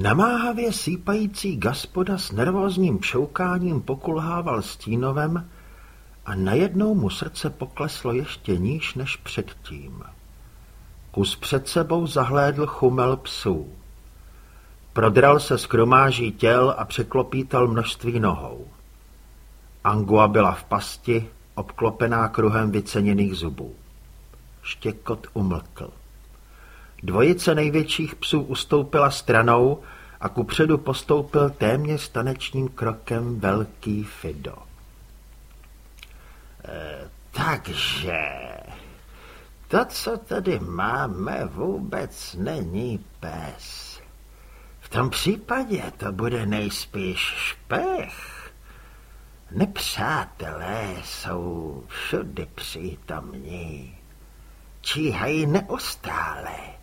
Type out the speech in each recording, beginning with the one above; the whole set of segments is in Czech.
Namáhavě sípající gaspoda s nervózním pšoukáním pokulhával stínovem a najednou mu srdce pokleslo ještě níž než předtím. Kus před sebou zahlédl chumel psů. Prodral se z kromáží těl a překlopítal množství nohou. Angua byla v pasti, obklopená kruhem vyceněných zubů. Štěkot umlkl. Dvojice největších psů ustoupila stranou a kupředu postoupil téměř tanečním krokem velký Fido. E, takže to, co tady máme, vůbec není pes. V tom případě to bude nejspíš špech. Nepřátelé jsou všudy přítomní. Číhají neustále.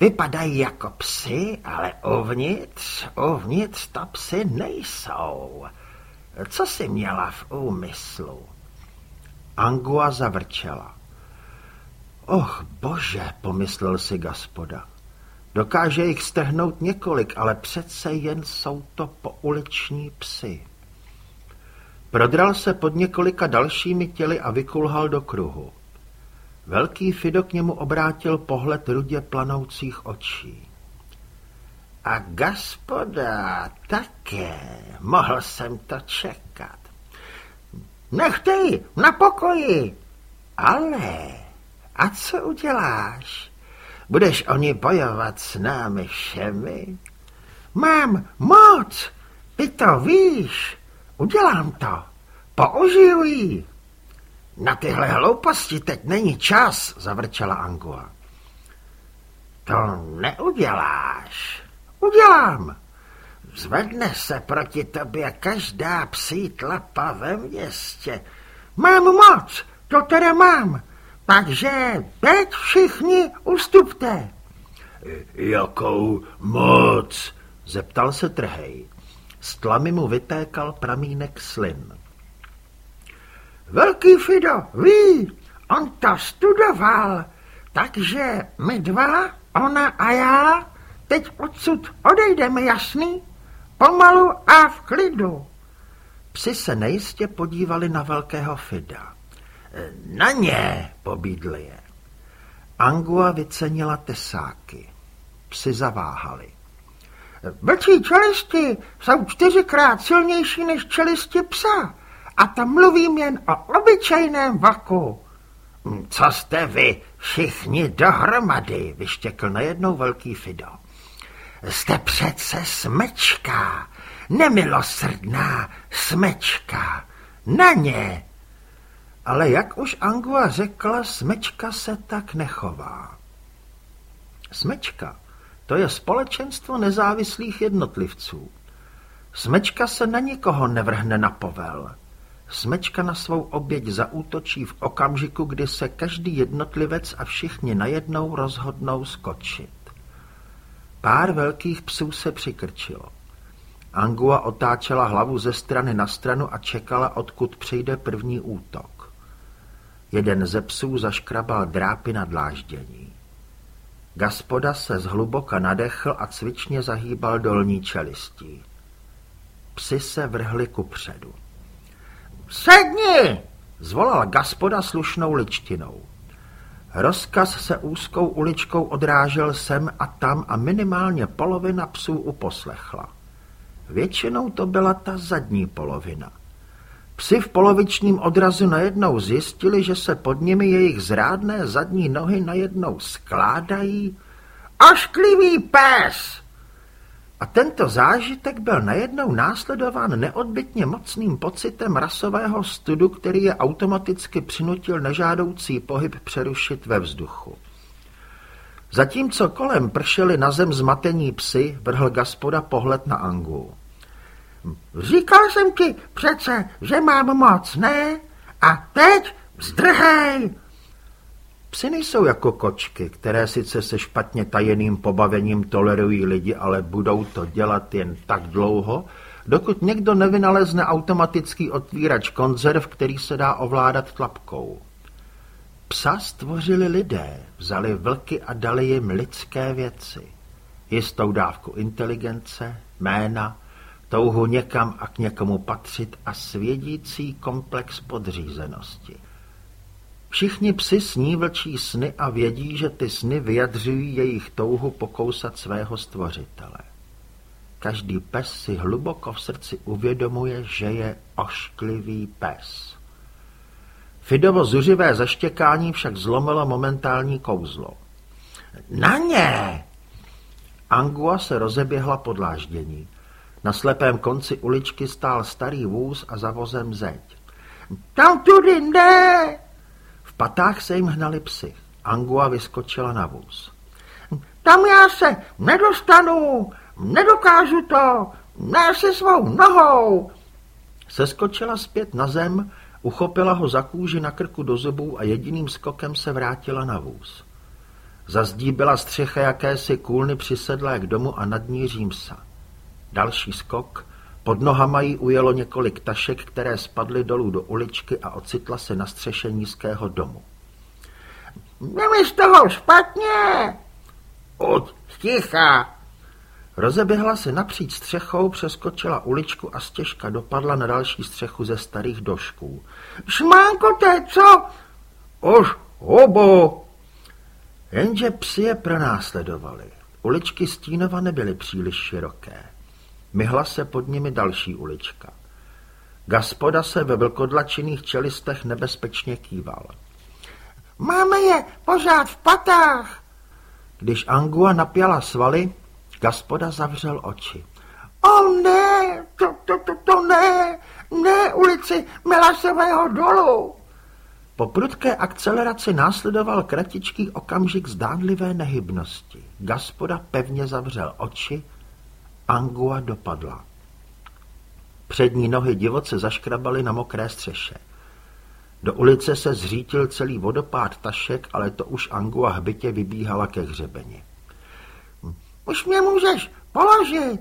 Vypadají jako psy, ale uvnitř, uvnitř to psy nejsou. Co si měla v úmyslu? Angua zavrčela. Och, bože, pomyslel si gaspoda. Dokáže jich strhnout několik, ale přece jen jsou to pouliční psy. Prodral se pod několika dalšími těly a vykulhal do kruhu. Velký Fido k němu obrátil pohled rudě planoucích očí. A gaspoda také, mohl jsem to čekat. Nechte ji, na pokoji. Ale, a co uděláš? Budeš oni bojovat s námi všemi? Mám moc, ty to víš. Udělám to. Použiju ji. Na tyhle hlouposti teď není čas, zavrčela Angua. To neuděláš. Udělám. Zvedne se proti tobě každá psí tlapa ve městě. Mám moc, to teda mám. Takže teď všichni ustupte. Jakou moc? Zeptal se trhej. Z tlamy mu vytékal pramínek slin. Velký Fido, ví, on to studoval, takže my dva, ona a já, teď odsud odejdeme, jasný? Pomalu a v klidu. Psi se nejistě podívali na velkého Fida. Na ně, pobídli je. Angua vycenila tesáky. Psi zaváhali. Vlčí čelisti jsou čtyřikrát silnější než čelisti psa. A to mluvím jen o obyčejném vaku. Co jste vy všichni dohromady, vyštěkl najednou velký Fido. Jste přece smečka, nemilosrdná smečka. Na ně! Ale jak už Angua řekla, smečka se tak nechová. Smečka to je společenstvo nezávislých jednotlivců. Smečka se na nikoho nevrhne na povel. Smečka na svou oběť zaútočí v okamžiku, kdy se každý jednotlivec a všichni najednou rozhodnou skočit. Pár velkých psů se přikrčilo. Angua otáčela hlavu ze strany na stranu a čekala, odkud přijde první útok. Jeden ze psů zaškrabal drápy na dláždění. Gaspoda se zhluboka nadechl a cvičně zahýbal dolní čelistí. Psi se vrhli kupředu. Sedni! Zvolal gaspoda slušnou ličtinou. Rozkaz se úzkou uličkou odrážel sem a tam a minimálně polovina psů uposlechla. Většinou to byla ta zadní polovina. Psi v polovičním odrazu najednou zjistili, že se pod nimi jejich zrádné zadní nohy najednou skládají. Ošklivý pes! A tento zážitek byl najednou následován neodbytně mocným pocitem rasového studu, který je automaticky přinutil nežádoucí pohyb přerušit ve vzduchu. Zatímco kolem pršeli na zem zmatení psy, vrhl gaspoda pohled na Angu. Říkal jsem ti přece, že mám moc, ne? A teď zdrhej! Psy nejsou jako kočky, které sice se špatně tajeným pobavením tolerují lidi, ale budou to dělat jen tak dlouho, dokud někdo nevynalezne automatický otvírač konzerv, který se dá ovládat tlapkou. Psa stvořili lidé, vzali vlky a dali jim lidské věci. jistou dávku inteligence, jména, touhu někam a k někomu patřit a svědící komplex podřízenosti. Všichni psi sní vlčí sny a vědí, že ty sny vyjadřují jejich touhu pokousat svého stvořitele. Každý pes si hluboko v srdci uvědomuje, že je ošklivý pes. Fidovo zuřivé zaštěkání však zlomilo momentální kouzlo. Na ně! Angua se rozeběhla pod láždění. Na slepém konci uličky stál starý vůz a za vozem zeď. Tam tudy ne! Patách se jim hnali psy. Angua vyskočila na vůz. Tam já se nedostanu, nedokážu to, ne se svou nohou. Seskočila zpět na zem, uchopila ho za kůži na krku do zubů a jediným skokem se vrátila na vůz. Zazdíbila střecha jakési kůlny přisedlé k domu a nad ní římsa. Další skok, pod nohama jí ujelo několik tašek, které spadly dolů do uličky a ocitla se na střeše nízkého domu. Měli z toho špatně! Od ticha! Rozeběhla se napříč střechou, přeskočila uličku a stěžka dopadla na další střechu ze starých došků. Šmánko, te co? Už hubu! Jenže psi je pronásledovali. Uličky Stínova nebyly příliš široké. Myhla se pod nimi další ulička. Gaspoda se ve vlkodlačených čelistech nebezpečně kýval. Máme je pořád v patách. Když Angua napěla svaly, Gaspoda zavřel oči. O ne, to, to, to, to ne, ne ulici Melasového dolu. Po prudké akceleraci následoval kratičký okamžik zdánlivé nehybnosti. Gaspoda pevně zavřel oči, Angua dopadla. Přední nohy divoce zaškrabaly na mokré střeše. Do ulice se zřítil celý vodopád tašek, ale to už Angua hbitě vybíhala ke hřebeni. Už mě můžeš položit,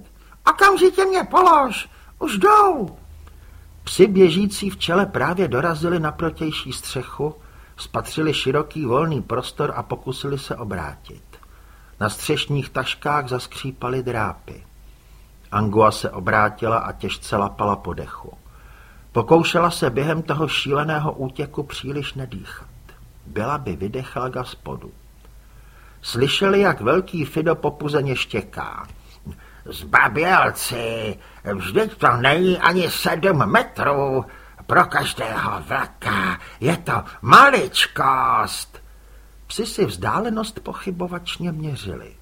okamžitě mě polož, už jdou. Psi běžící v čele právě dorazili na protější střechu, spatřili široký volný prostor a pokusili se obrátit. Na střešních taškách zaskřípaly drápy. Angua se obrátila a těžce lapala po dechu. Pokoušela se během toho šíleného útěku příliš nedýchat. Byla by vydechala ga spodu. Slyšeli, jak velký Fido popuzeně štěká. Zbabělci, vždyť to není ani sedm metrů. Pro každého vlaka je to maličkost. Psi si vzdálenost pochybovačně měřili.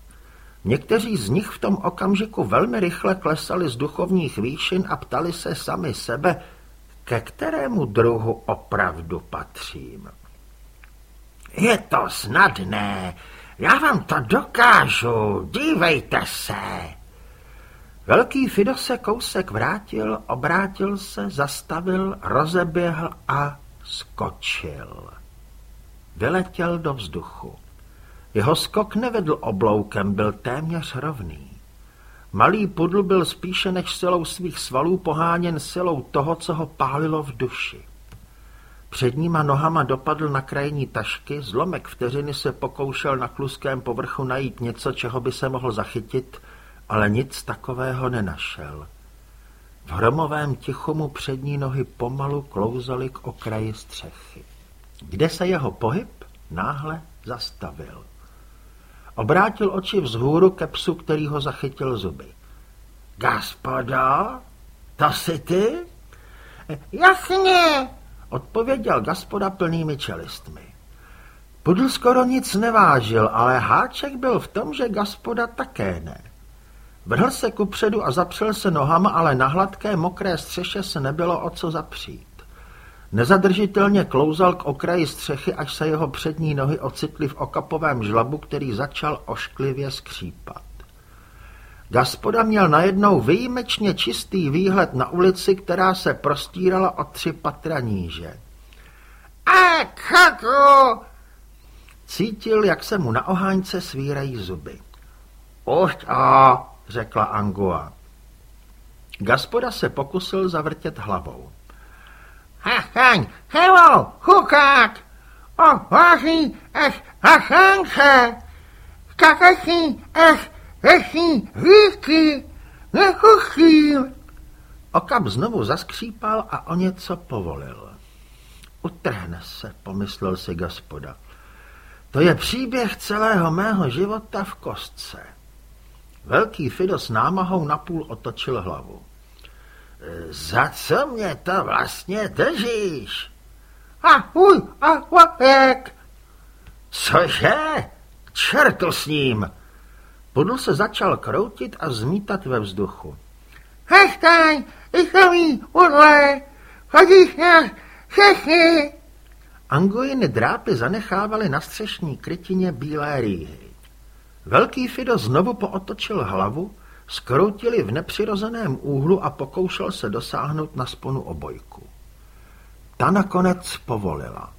Někteří z nich v tom okamžiku velmi rychle klesali z duchovních výšin a ptali se sami sebe, ke kterému druhu opravdu patřím. Je to snadné, já vám to dokážu, dívejte se. Velký Fido se kousek vrátil, obrátil se, zastavil, rozeběhl a skočil. Vyletěl do vzduchu. Jeho skok nevedl obloukem, byl téměř rovný. Malý pudl byl spíše než silou svých svalů poháněn silou toho, co ho pálilo v duši. Předníma nohama dopadl na krajní tašky, zlomek vteřiny se pokoušel na kluském povrchu najít něco, čeho by se mohl zachytit, ale nic takového nenašel. V hromovém tichu mu přední nohy pomalu klouzaly k okraji střechy. Kde se jeho pohyb náhle zastavil. Obrátil oči vzhůru ke psu, který ho zachytil zuby. Gaspodo, to jsi ty? Jasně, odpověděl Gaspoda plnými čelistmi. Pudl skoro nic nevážil, ale háček byl v tom, že Gaspoda také ne. Vrhl se kupředu a zapřel se nohama, ale na hladké mokré střeše se nebylo o co zapřít. Nezadržitelně klouzal k okraji střechy, až se jeho přední nohy ocitly v okapovém žlabu, který začal ošklivě skřípat. Gaspoda měl najednou výjimečně čistý výhled na ulici, která se prostírala o tři patra níže. A! Cítil, jak se mu na oháňce svírají zuby. Už a, řekla Angua. Gaspoda se pokusil zavrtět hlavou. Hachaň, hello, hukák! O, váží, ech, hachánce! Kakachí, ech, Hechní, hýky, nechuchým. Okap znovu zaskřípal a o něco povolil. Utrhne se, pomyslel si gospoda. To je příběh celého mého života v kostce. Velký Fido s námahou napůl otočil hlavu. Za co mě to vlastně držíš? Ahuj, ahojek. Cože? Čertu s ním! Pudl se začal kroutit a zmítat ve vzduchu. Hechtaj, ichový, udle, chodíš na všechny. Anguiny drápy zanechávaly na střešní krytině bílé rýhy. Velký Fido znovu pootočil hlavu, skroutili v nepřirozeném úhlu a pokoušel se dosáhnout na sponu obojku. Ta nakonec povolila.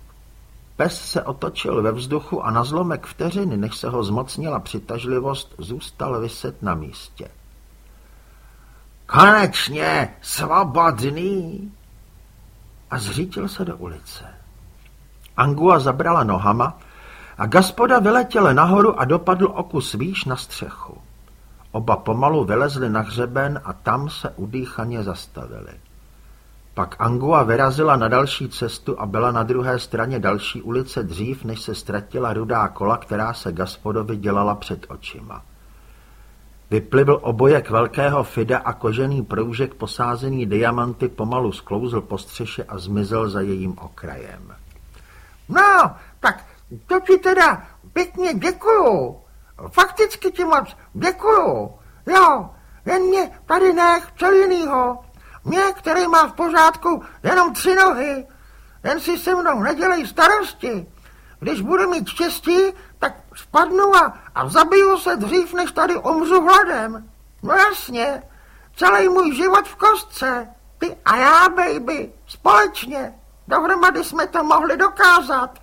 Pes se otočil ve vzduchu a na zlomek vteřiny, než se ho zmocnila přitažlivost, zůstal vyset na místě. Konečně svobodný! A zřítil se do ulice. Angua zabrala nohama a gaspoda vyletěl nahoru a dopadl okus výš na střechu. Oba pomalu vylezli na hřeben a tam se udýchaně zastavili. Pak Angua vyrazila na další cestu a byla na druhé straně další ulice dřív, než se ztratila rudá kola, která se Gaspodovi dělala před očima. Vyplivl obojek velkého fida a kožený proužek posázený diamanty pomalu sklouzl po střeše a zmizel za jejím okrajem. No, tak to ti teda pěkně děkuju. Fakticky ti moc děkuju. Jo, jen mě tady nech, co jinýho. Mě, který má v pořádku jenom tři nohy. Jen si se mnou nedělej starosti. Když budu mít štěstí, tak spadnu a, a zabiju se dřív, než tady umřu hladem. No jasně, celý můj život v kostce. Ty a já, baby, společně. Dohromady jsme to mohli dokázat.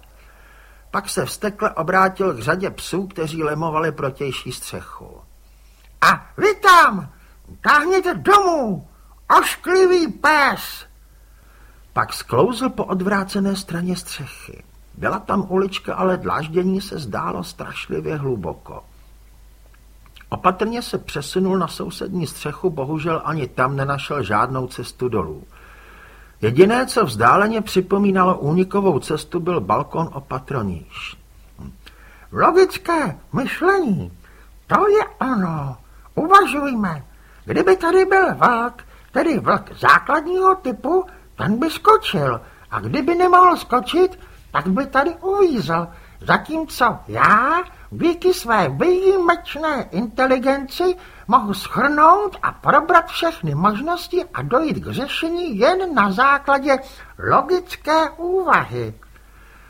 Pak se vstekle obrátil k řadě psů, kteří lemovali protější střechu. A vy tam, táhněte domů, ošklivý pes! Pak sklouzl po odvrácené straně střechy. Byla tam ulička, ale dláždění se zdálo strašlivě hluboko. Opatrně se přesunul na sousední střechu, bohužel ani tam nenašel žádnou cestu dolů. Jediné, co vzdáleně připomínalo únikovou cestu, byl balkon o patroníž. Logické myšlení, to je ono. Uvažujme, kdyby tady byl vlk, tedy vlk základního typu, ten by skočil. A kdyby nemohl skočit, tak by tady uvízl. Zatímco já díky své výjimečné inteligenci mohu schrnout a probrat všechny možnosti a dojít k řešení jen na základě logické úvahy.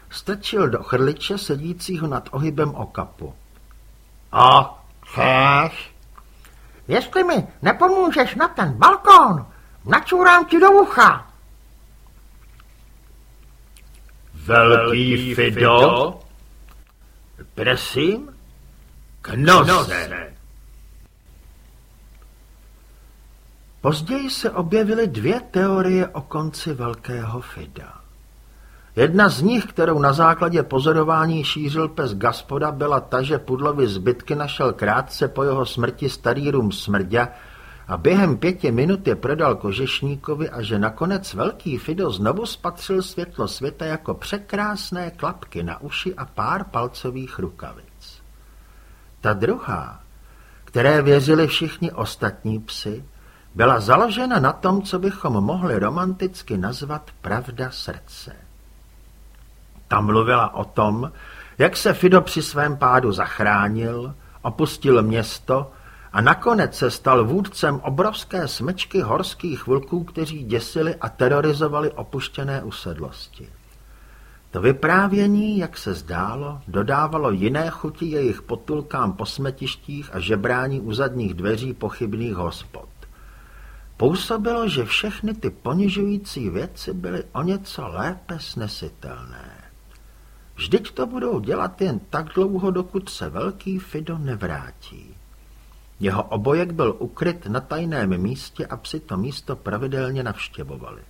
Strčil do chrliče sedícího nad ohybem okapu. A chceš? Jestli mi nepomůžeš na ten balkón, načůrám ti do ucha. Velký Fido? Prosím? Knose. Později se objevily dvě teorie o konci Velkého Fida. Jedna z nich, kterou na základě pozorování šířil pes Gaspoda, byla ta, že Pudlovi zbytky našel krátce po jeho smrti starý rum smrďa a během pěti minut je prodal kožešníkovi a že nakonec velký Fido znovu spatřil světlo světa jako překrásné klapky na uši a pár palcových rukavic. Ta druhá, které věřili všichni ostatní psy, byla založena na tom, co bychom mohli romanticky nazvat pravda srdce. Ta mluvila o tom, jak se Fido při svém pádu zachránil, opustil město a nakonec se stal vůdcem obrovské smečky horských vlků, kteří děsili a terorizovali opuštěné usedlosti. To vyprávění, jak se zdálo, dodávalo jiné chuti jejich potulkám po smetištích a žebrání u zadních dveří pochybných hospod. Působilo, že všechny ty ponižující věci byly o něco lépe snesitelné. Vždyť to budou dělat jen tak dlouho, dokud se velký Fido nevrátí. Jeho obojek byl ukryt na tajném místě a psi to místo pravidelně navštěvovali.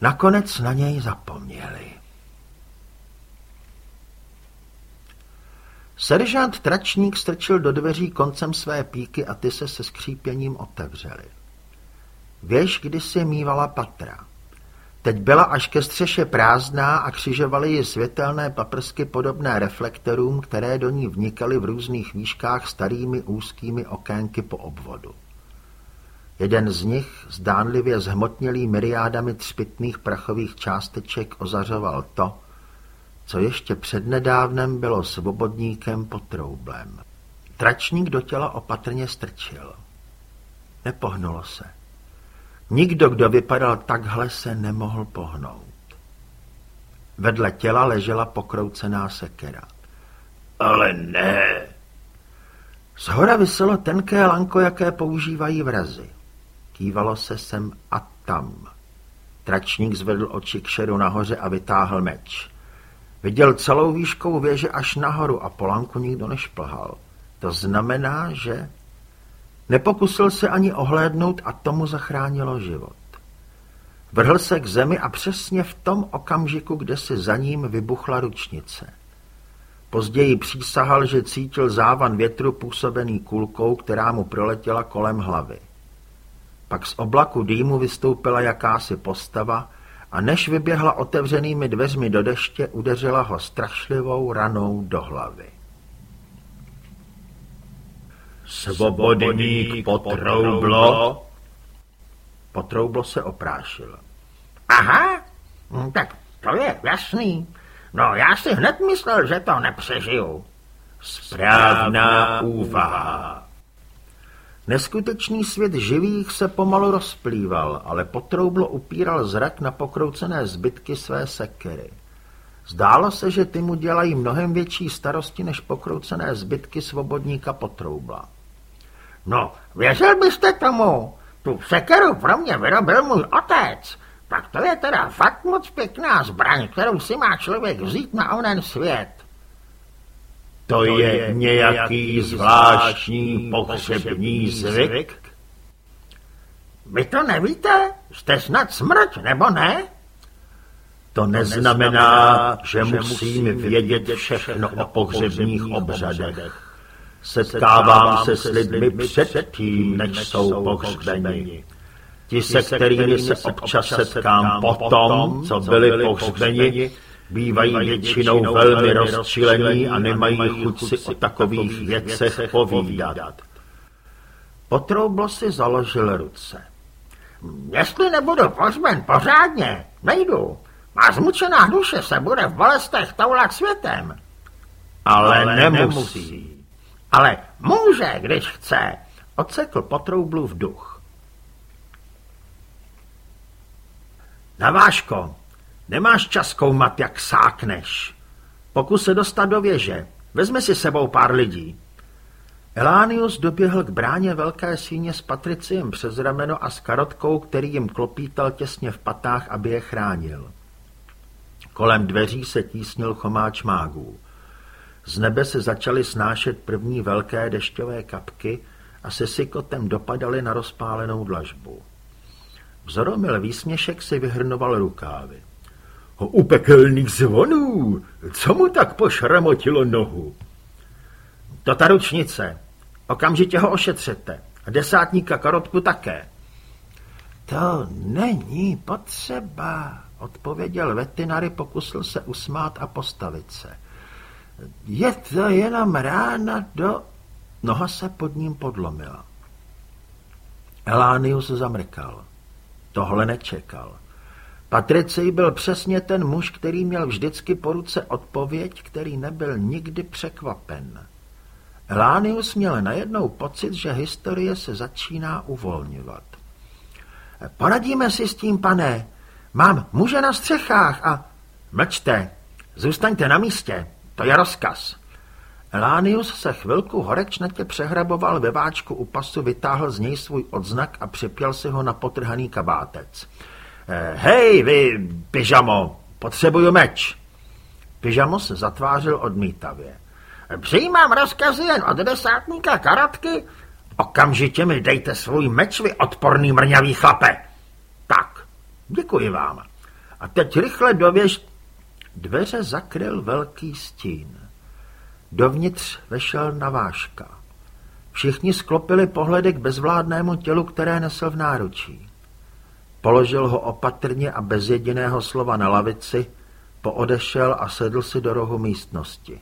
Nakonec na něj zapomněli. Seržant Tračník strčil do dveří koncem své píky a ty se se skřípěním otevřely. Věž kdysi mývala patra. Teď byla až ke střeše prázdná a křižovaly ji světelné paprsky podobné reflektorům, které do ní vnikaly v různých výškách starými úzkými okénky po obvodu. Jeden z nich, zdánlivě zhmotnělý myriádami třpitných prachových částeček, ozařoval to, co ještě přednedávnem bylo svobodníkem pod troublem. Tračník do těla opatrně strčil. Nepohnulo se. Nikdo, kdo vypadal takhle, se nemohl pohnout. Vedle těla ležela pokroucená sekera. Ale ne. Zhora vyselo tenké lanko, jaké používají vrazy. Kývalo se sem a tam. Tračník zvedl oči k šeru nahoře a vytáhl meč. Viděl celou výškou věže až nahoru a po lanku nikdo nešplhal. To znamená, že... Nepokusil se ani ohlédnout a tomu zachránilo život. Vrhl se k zemi a přesně v tom okamžiku, kde si za ním vybuchla ručnice. Později přísahal, že cítil závan větru působený kulkou, která mu proletěla kolem hlavy. Pak z oblaku dýmu vystoupila jakási postava a než vyběhla otevřenými dveřmi do deště, udeřila ho strašlivou ranou do hlavy. Svobodník Potroublo? Potroublo se oprášil. Aha, hm, tak to je jasný. No já si hned myslel, že to nepřežiju. Správná úvaha. Neskutečný svět živých se pomalu rozplýval, ale potroublo upíral zrak na pokroucené zbytky své sekery. Zdálo se, že ty mu dělají mnohem větší starosti než pokroucené zbytky svobodníka potroubla. No, věřil byste tomu? Tu sekeru pro mě vyrobil můj otec. Tak to je teda fakt moc pěkná zbraň, kterou si má člověk vzít na onen svět. To je nějaký zvláštní pohřební zvyk? Vy to nevíte? Jste snad smrť, nebo ne? To neznamená, že musím vědět všechno o pohřebních obřadech. Setkávám se s lidmi předtím, než jsou pohřbeni. Ti, se kterými se občas setkám potom, co byli pohřbeni, bývají většinou velmi rozčilení a nemají chuť si o takových věcech povídat. Potroublo si založil ruce. Jestli nebudu pohřben pořádně, nejdu. Má zmučená duše se bude v bolestech toulat světem. Ale, Ale nemusí. Ale může, když chce, odsekl potroublu v duch. Naváško, nemáš čas zkoumat, jak sákneš. Pokus se dostat do věže. Vezme si sebou pár lidí. Elánius doběhl k bráně velké síně s Patriciem přes rameno a s karotkou, který jim klopítal těsně v patách, aby je chránil. Kolem dveří se tísnil chomáč mágů. Z nebe se začaly snášet první velké dešťové kapky a se sykotem dopadaly na rozpálenou dlažbu. Vzoromil výsměšek si vyhrnoval rukávy. O upekelných zvonů! Co mu tak pošramotilo nohu? To ta ručnice. Okamžitě ho ošetřete. A desátníka karotku také. To není potřeba, odpověděl vetinary, pokusil se usmát a postavit se. Je to jenom rána do... Noha se pod ním podlomila. Elánius zamrkal. Tohle nečekal. Patricej byl přesně ten muž, který měl vždycky po ruce odpověď, který nebyl nikdy překvapen. Elánius měl najednou pocit, že historie se začíná uvolňovat. Poradíme si s tím, pane. Mám muže na střechách a... Mlčte, zůstaňte na místě, to je rozkaz. Elánius se chvilku horečnatě přehraboval ve váčku u pasu, vytáhl z něj svůj odznak a připěl si ho na potrhaný kabátec. Eh, hej, vy, pyžamo, potřebuju meč. Pyžamo se zatvářil odmítavě. Přijímám rozkazy jen od desátníka karatky. Okamžitě mi dejte svůj meč, vy odporný mrňavý chlape. Tak, děkuji vám. A teď rychle dověž... Dveře zakryl velký stín. Dovnitř vešel navážka. Všichni sklopili pohledy k bezvládnému tělu, které nesl v náručí. Položil ho opatrně a bez jediného slova na lavici, poodešel a sedl si do rohu místnosti.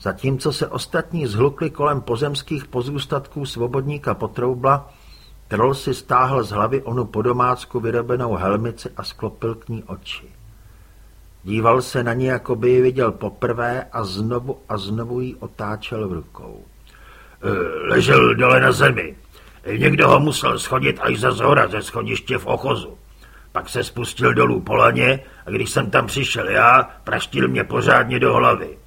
Zatímco se ostatní zhlukli kolem pozemských pozůstatků svobodníka Potroubla, Troll si stáhl z hlavy onu podomácku vyrobenou helmici a sklopil k ní oči. Díval se na ní, jako by ji viděl poprvé a znovu a znovu ji otáčel v rukou. E, ležel dole na zemi. Někdo ho musel schodit až za zhora ze schodiště v ochozu. Pak se spustil dolů po laně a když jsem tam přišel já, praštil mě pořádně do hlavy.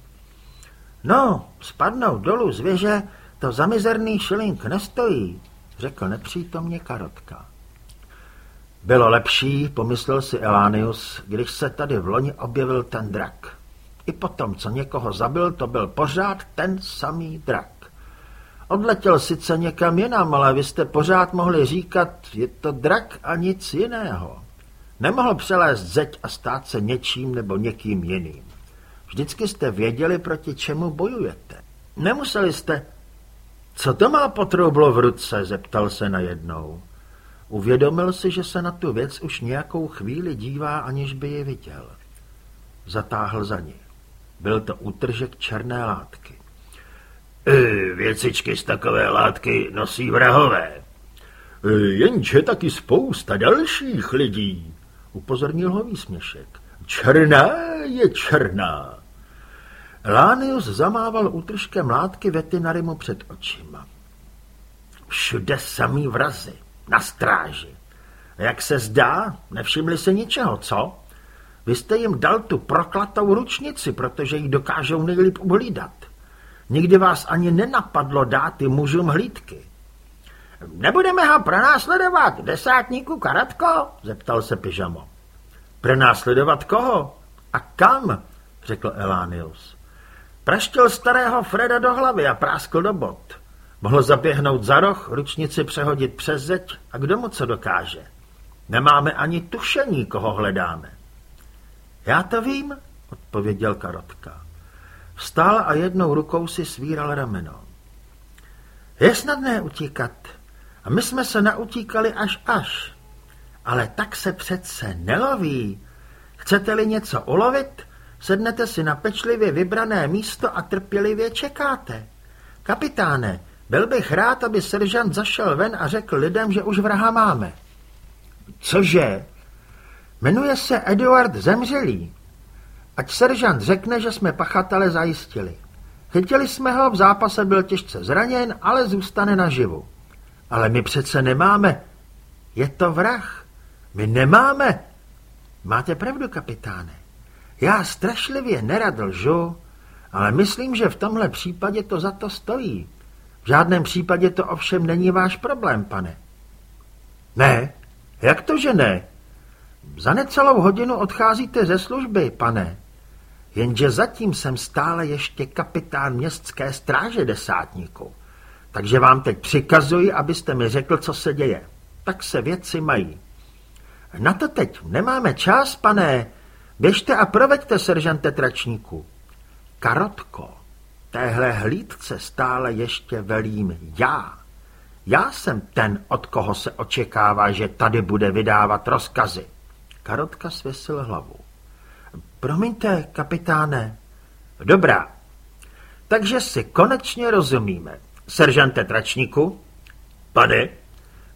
No, spadnout dolů z věže, to za mizerný šilink nestojí, řekl nepřítomně Karotka. Bylo lepší, pomyslel si Elánius, když se tady v loni objevil ten drak. I potom, co někoho zabil, to byl pořád ten samý drak. Odletěl sice někam jinam, ale vy jste pořád mohli říkat, je to drak a nic jiného. Nemohl přelézt zeď a stát se něčím nebo někým jiným. Vždycky jste věděli, proti čemu bojujete. Nemuseli jste... Co to má potroublo v ruce, zeptal se najednou. Uvědomil si, že se na tu věc už nějakou chvíli dívá, aniž by ji viděl. Zatáhl za ní. Byl to útržek černé látky. E, věcičky z takové látky nosí vrahové. E, jenže taky spousta dalších lidí, upozornil ho výsměšek. Černá je černá. Lánius zamával útržkem látky veterinarimu před očima. Všude samý vrazy, na stráži. Jak se zdá, nevšimli se ničeho, co? Vy jste jim dal tu proklatou ručnici, protože ji dokážou nejlíp uhlídat. Nikdy vás ani nenapadlo dát ty mužům hlídky. Nebudeme ho pronásledovat, desátníku Karatko? zeptal se Pyžamo. Pronásledovat koho? A kam? řekl Elánius. Praštil starého Freda do hlavy a práskl do bot. Mohl zaběhnout za roh, ručnici přehodit přes zeď a kdo mu co dokáže. Nemáme ani tušení, koho hledáme. Já to vím, odpověděl Karotka. Vstál a jednou rukou si svíral rameno. Je snadné utíkat. A my jsme se nautíkali až až. Ale tak se přece neloví. Chcete-li něco ulovit, sednete si na pečlivě vybrané místo a trpělivě čekáte. Kapitáne, byl bych rád, aby seržant zašel ven a řekl lidem, že už vraha máme. Cože? Jmenuje se Eduard Zemřelý. Ať seržant řekne, že jsme pachatele zajistili. Chytili jsme ho, v zápase byl těžce zraněn, ale zůstane naživu. Ale my přece nemáme. Je to vrah. My nemáme. Máte pravdu, kapitáne. Já strašlivě nerad lžu, ale myslím, že v tomhle případě to za to stojí. V žádném případě to ovšem není váš problém, pane. Ne, jak to, že ne? Za necelou hodinu odcházíte ze služby, pane. Jenže zatím jsem stále ještě kapitán městské stráže desátníku. Takže vám teď přikazuji, abyste mi řekl, co se děje. Tak se věci mají. Na to teď nemáme čas, pane. Běžte a proveďte, seržante tračníku. Karotko, téhle hlídce stále ještě velím já. Já jsem ten, od koho se očekává, že tady bude vydávat rozkazy. Karotka svěsil hlavu. Promiňte, kapitáne. Dobrá. Takže si konečně rozumíme. Seržante Tračníku? Pane?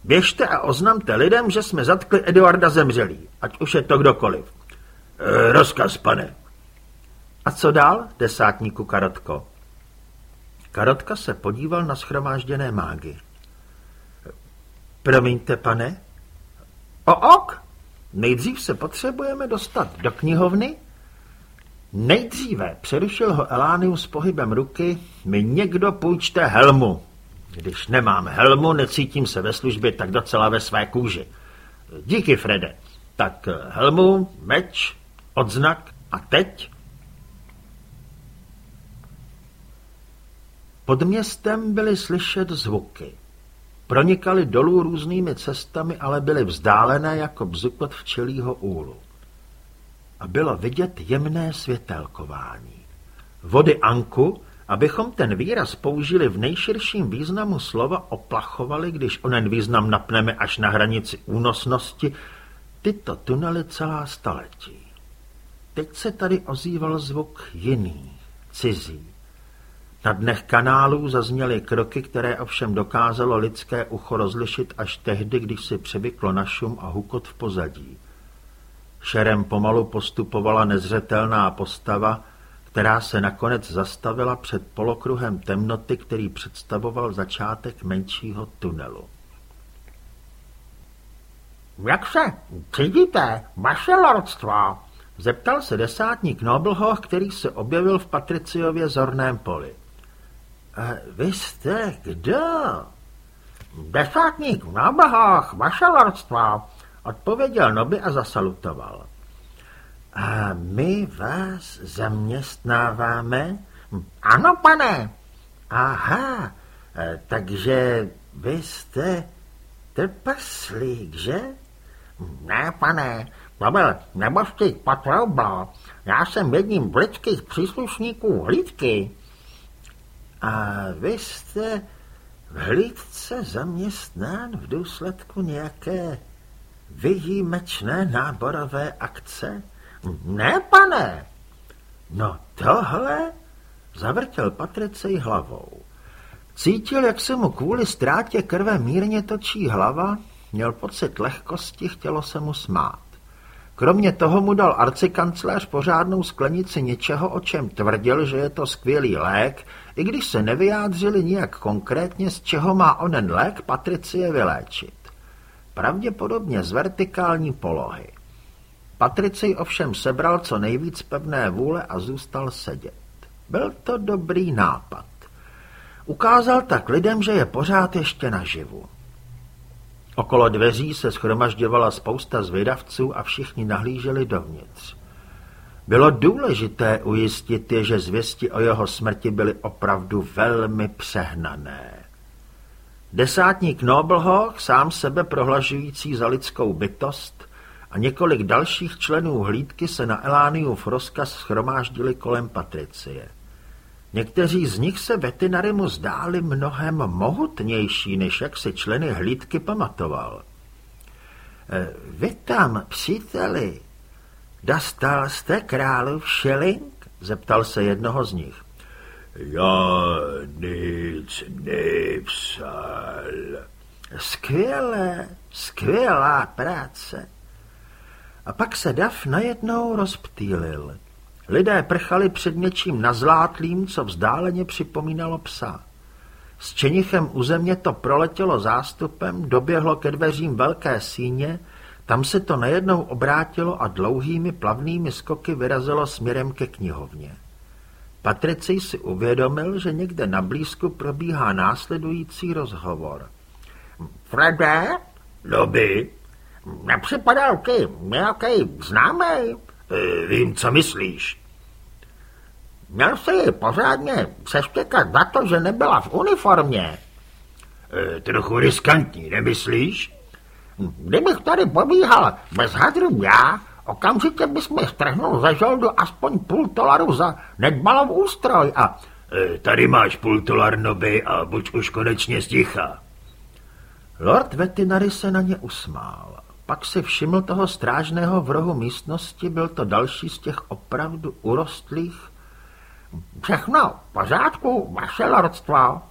Běžte a oznamte lidem, že jsme zatkli Eduarda Zemřelý, ať už je to kdokoliv. E, rozkaz, pane. A co dál, desátníku Karotko? Karotka se podíval na schromážděné mágy. Promiňte, pane? O ok! Nejdřív se potřebujeme dostat do knihovny Nejdříve přerušil ho Elánius s pohybem ruky, mi někdo půjčte helmu. Když nemám helmu, necítím se ve službě tak docela ve své kůži. Díky, Frede. Tak helmu, meč, odznak a teď? Pod městem byly slyšet zvuky. Pronikaly dolů různými cestami, ale byly vzdálené jako bzukot včelího úlu a bylo vidět jemné světelkování. Vody Anku Abychom ten výraz použili v nejširším významu slova oplachovali, když onen význam napneme až na hranici únosnosti, tyto tunely celá staletí. Teď se tady ozýval zvuk jiný, cizí. Na dnech kanálů zazněly kroky, které ovšem dokázalo lidské ucho rozlišit až tehdy, když si přivyklo na šum a hukot v pozadí. Šerem pomalu postupovala nezřetelná postava, která se nakonec zastavila před polokruhem temnoty, který představoval začátek menšího tunelu. Jak se cítíte, vaše lordstvo? Zeptal se desátník Noblhoch, který se objevil v Patriciově zorném poli. A vy jste kdo? Desátník Noblhoch, vaše lordstvo, odpověděl Noby a zasalutoval. A my vás zaměstnáváme? Ano, pane. Aha, takže vy jste trpaslík, že? Ne, pane, to byl nebožský patroblo. Já jsem jedním britských příslušníků hlídky. A vy jste v hlídce zaměstnán v důsledku nějaké výjimečné náborové akce? Ne, pane. No tohle zavrtěl Patricej hlavou. Cítil, jak se mu kvůli ztrátě krve mírně točí hlava, měl pocit lehkosti, chtělo se mu smát. Kromě toho mu dal arcikancléř pořádnou sklenici něčeho, o čem tvrdil, že je to skvělý lék, i když se nevyjádřili nijak konkrétně, z čeho má onen lék Patricie vyléčit. Pravděpodobně z vertikální polohy. Patricej ovšem sebral co nejvíc pevné vůle a zůstal sedět. Byl to dobrý nápad. Ukázal tak lidem, že je pořád ještě naživu. Okolo dveří se schromažďovala spousta zvědavců a všichni nahlíželi dovnitř. Bylo důležité ujistit je, že zvěsti o jeho smrti byly opravdu velmi přehnané. Desátník Noblhoch, sám sebe prohlažující za lidskou bytost, a několik dalších členů hlídky se na Elániův rozkaz schromáždili kolem Patricie. Někteří z nich se veterinarimu zdáli mnohem mohutnější, než jak se členy hlídky pamatoval. E, vy tam, příteli, dostal jste králův šeling? Zeptal se jednoho z nich. Já nic nepsal. Skvělé, skvělá práce. A pak se dav najednou rozptýlil. Lidé prchali před něčím nazlátlým, co vzdáleně připomínalo psa. S čenichem u země to proletělo zástupem, doběhlo ke dveřím velké síně, tam se to najednou obrátilo a dlouhými plavnými skoky vyrazilo směrem ke knihovně. Patricej si uvědomil, že někde na blízku probíhá následující rozhovor. Frede? Lobby? Nepřipadal ty nějaký známý? E, vím, co myslíš. Měl si ji pořádně seštěkat za to, že nebyla v uniformě. E, trochu riskantní, nemyslíš? Kdybych tady pobíhal bez hadru já, okamžitě bys mi strhnul ze žoldu aspoň půl tolaru za nedbalov ústroj a... E, tady máš půl tolar noby a buď už konečně sticha. Lord Vetinary se na ně usmál. Pak si všiml toho strážného v rohu místnosti, byl to další z těch opravdu urostlých. Všechno v pořádku, vaše lordstvo.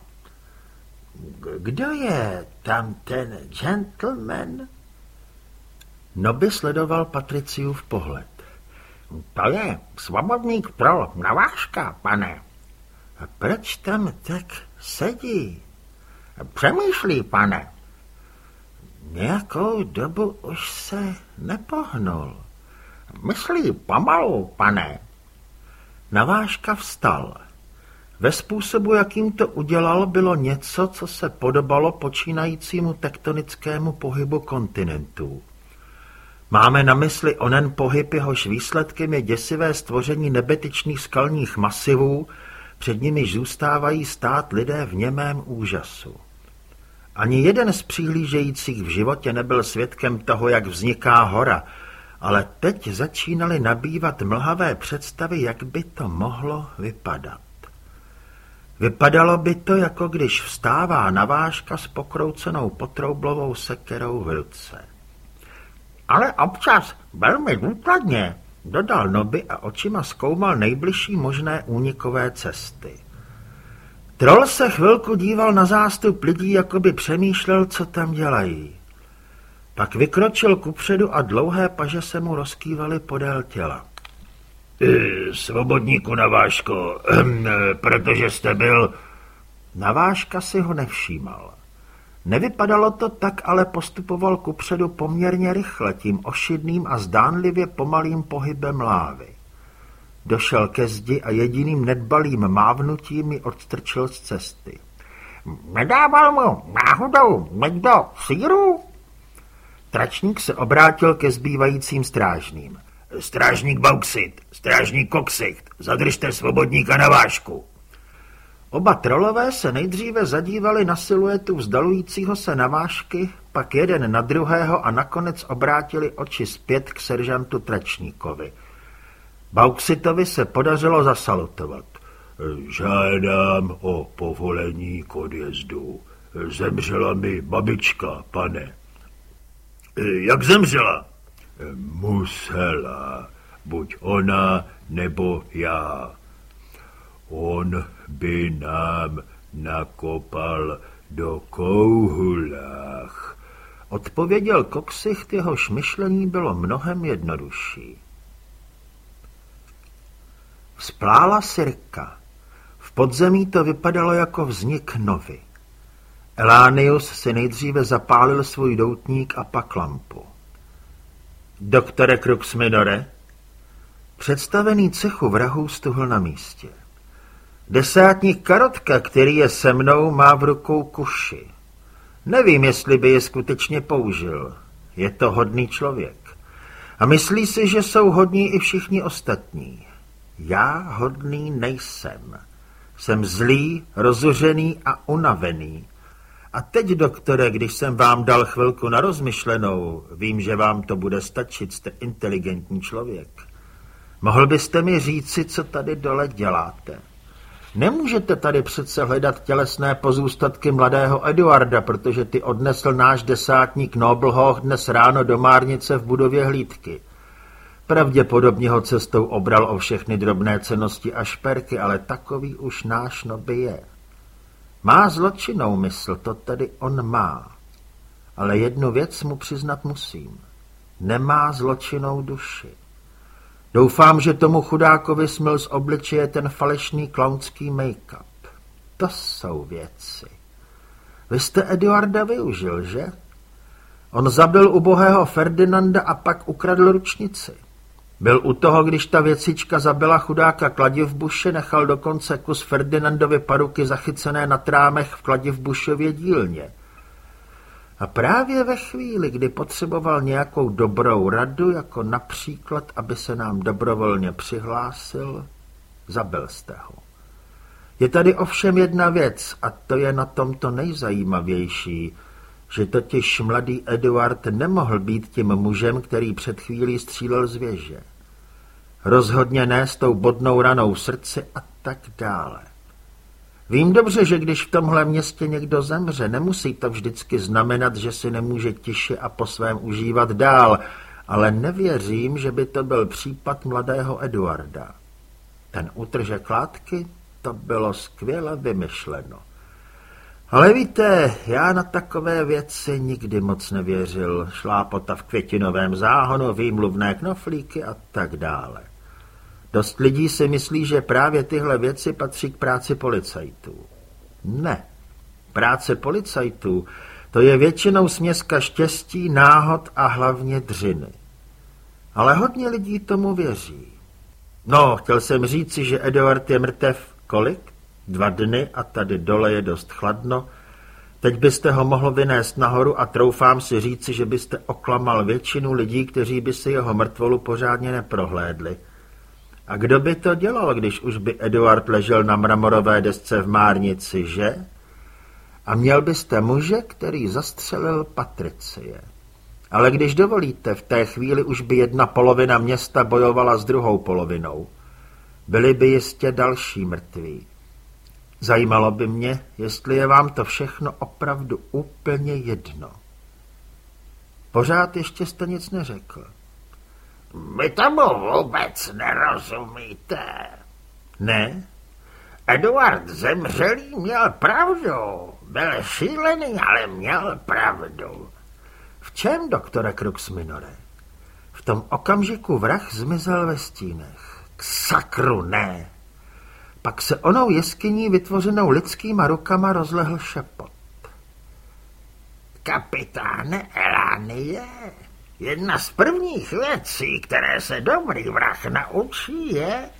Kdo je tam ten gentleman? Noby sledoval Patriciův pohled. To je svobodník pro navážka, pane. Proč tam tak sedí? Přemýšlí, pane. Nějakou dobu už se nepohnul. Myslí pomalu, pane. Navážka vstal. Ve způsobu, jakým to udělal, bylo něco, co se podobalo počínajícímu tektonickému pohybu kontinentů. Máme na mysli onen pohyb, jehož výsledkem je děsivé stvoření nebetyčných skalních masivů, před nimi zůstávají stát lidé v němém úžasu. Ani jeden z přihlížejících v životě nebyl svědkem toho, jak vzniká hora, ale teď začínaly nabývat mlhavé představy, jak by to mohlo vypadat. Vypadalo by to, jako když vstává navážka s pokroucenou potroublovou sekerou v ruce. Ale občas velmi důkladně, dodal Noby a očima zkoumal nejbližší možné únikové cesty. Troll se chvilku díval na zástup lidí, jako by přemýšlel, co tam dělají. Pak vykročil kupředu a dlouhé paže se mu rozkývaly podél těla. Svobodníku Naváško, protože jste byl... Naváška si ho nevšímal. Nevypadalo to tak, ale postupoval kupředu poměrně rychle, tím ošidným a zdánlivě pomalým pohybem lávy. Došel ke zdi a jediným nedbalým mávnutím mi odstrčil z cesty. Nedával mu náhodou někdo síru? Tračník se obrátil ke zbývajícím strážným. Strážník Bauxit, strážník Koxicht, zadržte svobodníka na vážku. Oba trolové se nejdříve zadívali na siluetu vzdalujícího se na vážky, pak jeden na druhého a nakonec obrátili oči zpět k seržantu Tračníkovi. Bauxitovi se podařilo zasalutovat. Žádám o povolení k odjezdu. Zemřela mi babička, pane. Jak zemřela? Musela, buď ona nebo já. On by nám nakopal do kouhulách. Odpověděl Koksicht, jehož myšlení bylo mnohem jednodušší. Vzplála sirka. V podzemí to vypadalo jako vznik novy. Elánius si nejdříve zapálil svůj doutník a pak lampu. Doktore Kruxmidore? Představený cechu vrahů stuhl na místě. Desátník Karotka, který je se mnou, má v rukou kuši. Nevím, jestli by je skutečně použil. Je to hodný člověk. A myslí si, že jsou hodní i všichni ostatní. Já hodný nejsem. Jsem zlý, rozuřený a unavený. A teď, doktore, když jsem vám dal chvilku na rozmyšlenou, vím, že vám to bude stačit, jste inteligentní člověk. Mohl byste mi říci, co tady dole děláte? Nemůžete tady přece hledat tělesné pozůstatky mladého Eduarda, protože ty odnesl náš desátník Noblhoch dnes ráno do Márnice v budově hlídky. Pravděpodobně ho cestou obral o všechny drobné cenosti a šperky, ale takový už náš noby je. Má zločinou mysl, to tedy on má. Ale jednu věc mu přiznat musím. Nemá zločinou duši. Doufám, že tomu chudákovi smil z obličeje ten falešný klaunský make-up. To jsou věci. Vy jste Eduarda využil, že? On zabil ubohého Ferdinanda a pak ukradl ručnici. Byl u toho, když ta věcička zabila chudáka Kladivbuše, nechal dokonce kus Ferdinandovy paruky zachycené na trámech v Kladivbušově dílně. A právě ve chvíli, kdy potřeboval nějakou dobrou radu, jako například, aby se nám dobrovolně přihlásil, zabil jste ho. Je tady ovšem jedna věc, a to je na tomto nejzajímavější, že totiž mladý Eduard nemohl být tím mužem, který před chvílí střílel z věže. Rozhodně ne s tou bodnou ranou v srdci a tak dále. Vím dobře, že když v tomhle městě někdo zemře, nemusí to vždycky znamenat, že si nemůže tiše a po svém užívat dál, ale nevěřím, že by to byl případ mladého Eduarda. Ten utržek látky, to bylo skvěle vymyšleno. Ale víte, já na takové věci nikdy moc nevěřil. Šlápota v květinovém záhonu, výmluvné knoflíky a tak dále. Dost lidí si myslí, že právě tyhle věci patří k práci policajtů. Ne. Práce policajtů to je většinou směska štěstí, náhod a hlavně dřiny. Ale hodně lidí tomu věří. No, chtěl jsem říci, že Eduard je mrtev kolik? Dva dny a tady dole je dost chladno. Teď byste ho mohl vynést nahoru a troufám si říci, že byste oklamal většinu lidí, kteří by si jeho mrtvolu pořádně neprohlédli. A kdo by to dělal, když už by Eduard ležel na mramorové desce v Márnici, že? A měl byste muže, který zastřelil Patricie. Ale když dovolíte, v té chvíli už by jedna polovina města bojovala s druhou polovinou. Byli by jistě další mrtví. Zajímalo by mě, jestli je vám to všechno opravdu úplně jedno. Pořád ještě jste nic neřekl. Vy tomu vůbec nerozumíte. Ne? Eduard Zemřelý měl pravdu. Byl šílený, ale měl pravdu. V čem, doktore Kruxminore? V tom okamžiku vrah zmizel ve stínech. K sakru ne. Pak se onou jeskyní vytvořenou lidskýma rukama rozlehl šepot. Kapitáne Elánie, jedna z prvních věcí, které se dobrý vrah naučí, je...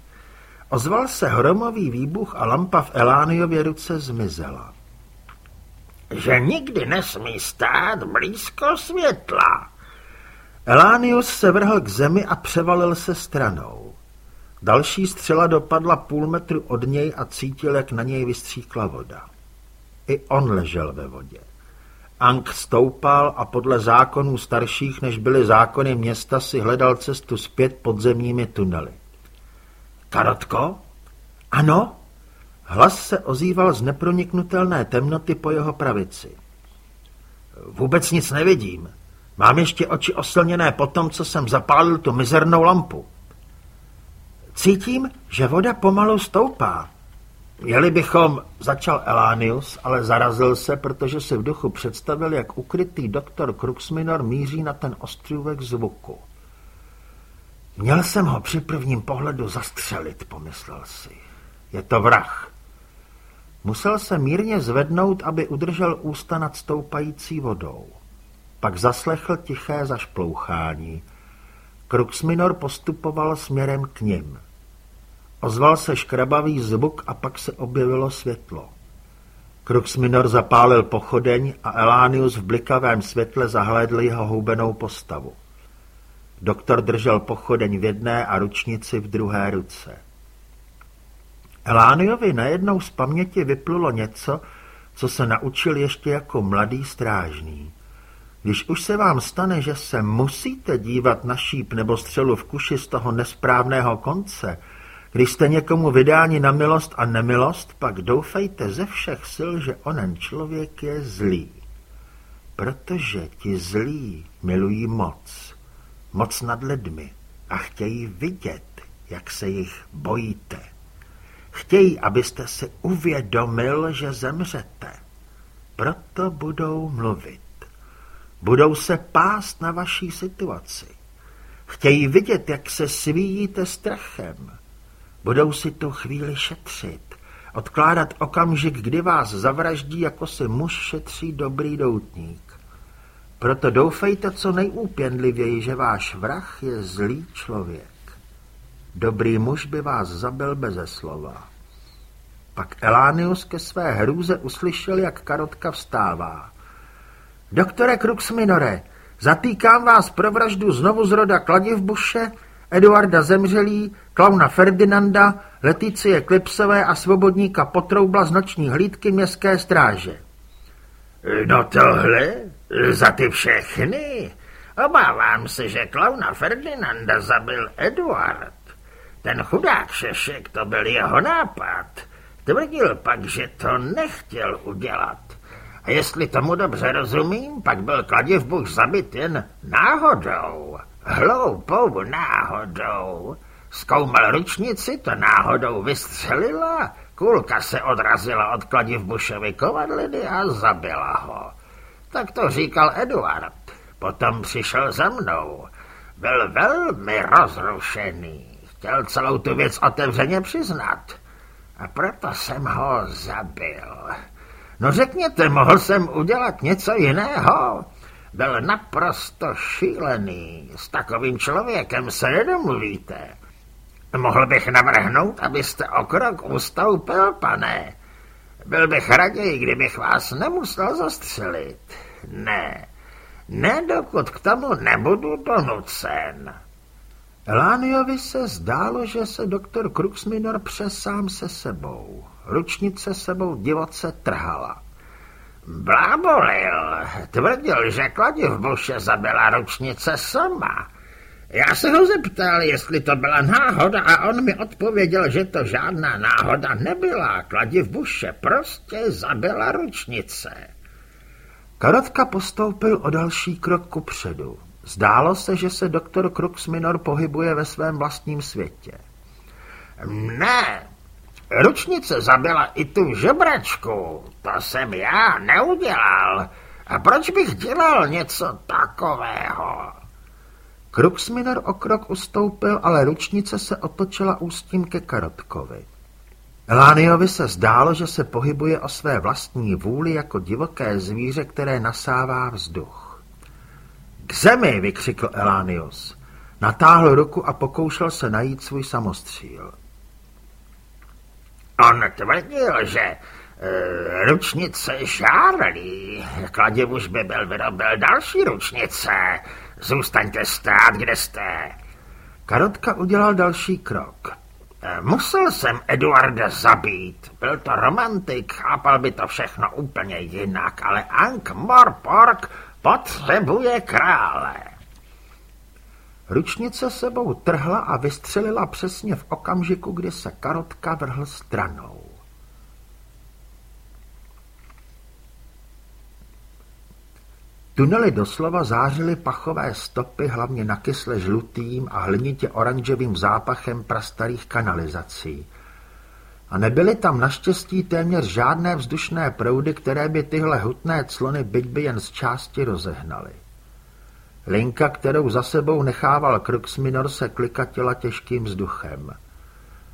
Ozval se hromový výbuch a lampa v Elániově ruce zmizela. Že nikdy nesmí stát blízko světla. Elánius se vrhl k zemi a převalil se stranou. Další střela dopadla půl metru od něj a cítil, jak na něj vystříkla voda. I on ležel ve vodě. Ank stoupal a podle zákonů starších, než byly zákony města, si hledal cestu zpět podzemními tunely. Karotko? Ano? Hlas se ozýval z neproniknutelné temnoty po jeho pravici. Vůbec nic nevidím. Mám ještě oči oslněné po tom, co jsem zapálil tu mizernou lampu. Cítím, že voda pomalu stoupá. Jeli bychom, začal Elánius, ale zarazil se, protože si v duchu představil, jak ukrytý doktor Kruxminor míří na ten ostrůvek zvuku. Měl jsem ho při prvním pohledu zastřelit, pomyslel si. Je to vrah. Musel se mírně zvednout, aby udržel ústa nad stoupající vodou. Pak zaslechl tiché zašplouchání. Kruxminor postupoval směrem k nim. Ozval se škrabavý zvuk a pak se objevilo světlo. Kruxminor zapálil pochodeň a Elánius v blikavém světle zahlédl jeho houbenou postavu. Doktor držel pochodeň v jedné a ručnici v druhé ruce. Elániovi najednou z paměti vyplulo něco, co se naučil ještě jako mladý strážný. Když už se vám stane, že se musíte dívat na šíp nebo střelu v kuši z toho nesprávného konce, když jste někomu vydáni na milost a nemilost, pak doufejte ze všech sil, že onen člověk je zlý. Protože ti zlí milují moc. Moc nad lidmi a chtějí vidět, jak se jich bojíte. Chtějí, abyste si uvědomil, že zemřete. Proto budou mluvit. Budou se pást na vaší situaci. Chtějí vidět, jak se svíjíte strachem. Budou si tu chvíli šetřit. Odkládat okamžik, kdy vás zavraždí, jako si muž šetří dobrý doutník. Proto doufejte co nejúpěnlivěji, že váš vrah je zlý člověk. Dobrý muž by vás zabil beze slova. Pak Elánius ke své hrůze uslyšel, jak karotka vstává. Doktore Kruxminore, zatýkám vás pro vraždu znovu z roda Kladivbuše, Eduarda Zemřelý, klauna Ferdinanda, Leticie Klipsové a svobodníka Potroubla z noční hlídky městské stráže. No tohle? Za ty všechny? Obávám se, že klauna Ferdinanda zabil Eduard. Ten chudák šešek, to byl jeho nápad. Tvrdil pak, že to nechtěl udělat. A jestli tomu dobře rozumím, pak byl Kladěvbuch zabit jen náhodou. Hloupou náhodou. Zkoumal ručnici, to náhodou vystřelila, kulka se odrazila od Kladivbušovy kovadliny a zabila ho. Tak to říkal Eduard. Potom přišel za mnou. Byl velmi rozrušený. Chtěl celou tu věc otevřeně přiznat. A proto jsem ho zabil. No řekněte, mohl jsem udělat něco jiného? Byl naprosto šílený. S takovým člověkem se nedomluvíte. Mohl bych navrhnout, abyste o krok ustoupil, pane. Byl bych raději, kdybych vás nemusel zastřelit. Ne, ne dokud k tomu nebudu donucen. Elániovi se zdálo, že se doktor Kruxminor přesám se sebou. Ručnice sebou divoce trhala. Blábolil. Tvrdil, že Kladiv Buše zabila ručnice sama. Já se ho zeptal, jestli to byla náhoda a on mi odpověděl, že to žádná náhoda nebyla. Kladiv buše prostě zabila ručnice. Karotka postoupil o další krok ku předu. Zdálo se, že se doktor Kruxminor pohybuje ve svém vlastním světě. Ne, ručnice zabila i tu žebračku. To jsem já neudělal. A proč bych dělal něco takového? Kruxminor o krok ustoupil, ale ručnice se otočila ústím ke Karotkovi. Elániovi se zdálo, že se pohybuje o své vlastní vůli jako divoké zvíře, které nasává vzduch. K zemi, vykřikl Elánius. Natáhl ruku a pokoušel se najít svůj samostříl. On tvrdil, že e, ručnice žárlí. Kladiv už by byl vyrobil další ručnice. Zůstaňte stát, kde jste. Karotka udělal další krok. E, musel jsem Eduarda zabít. Byl to romantik, chápal by to všechno úplně jinak, ale Ank Morpork potřebuje krále. Ručnice sebou trhla a vystřelila přesně v okamžiku, kdy se karotka vrhl stranou. Tunely doslova zářily pachové stopy hlavně nakysle žlutým a hlinitě oranžovým zápachem prastarých kanalizací. A nebyly tam naštěstí téměř žádné vzdušné proudy, které by tyhle hutné clony byť by jen z části rozehnaly. Linka, kterou za sebou nechával Kruxminor, se klikatila těžkým vzduchem.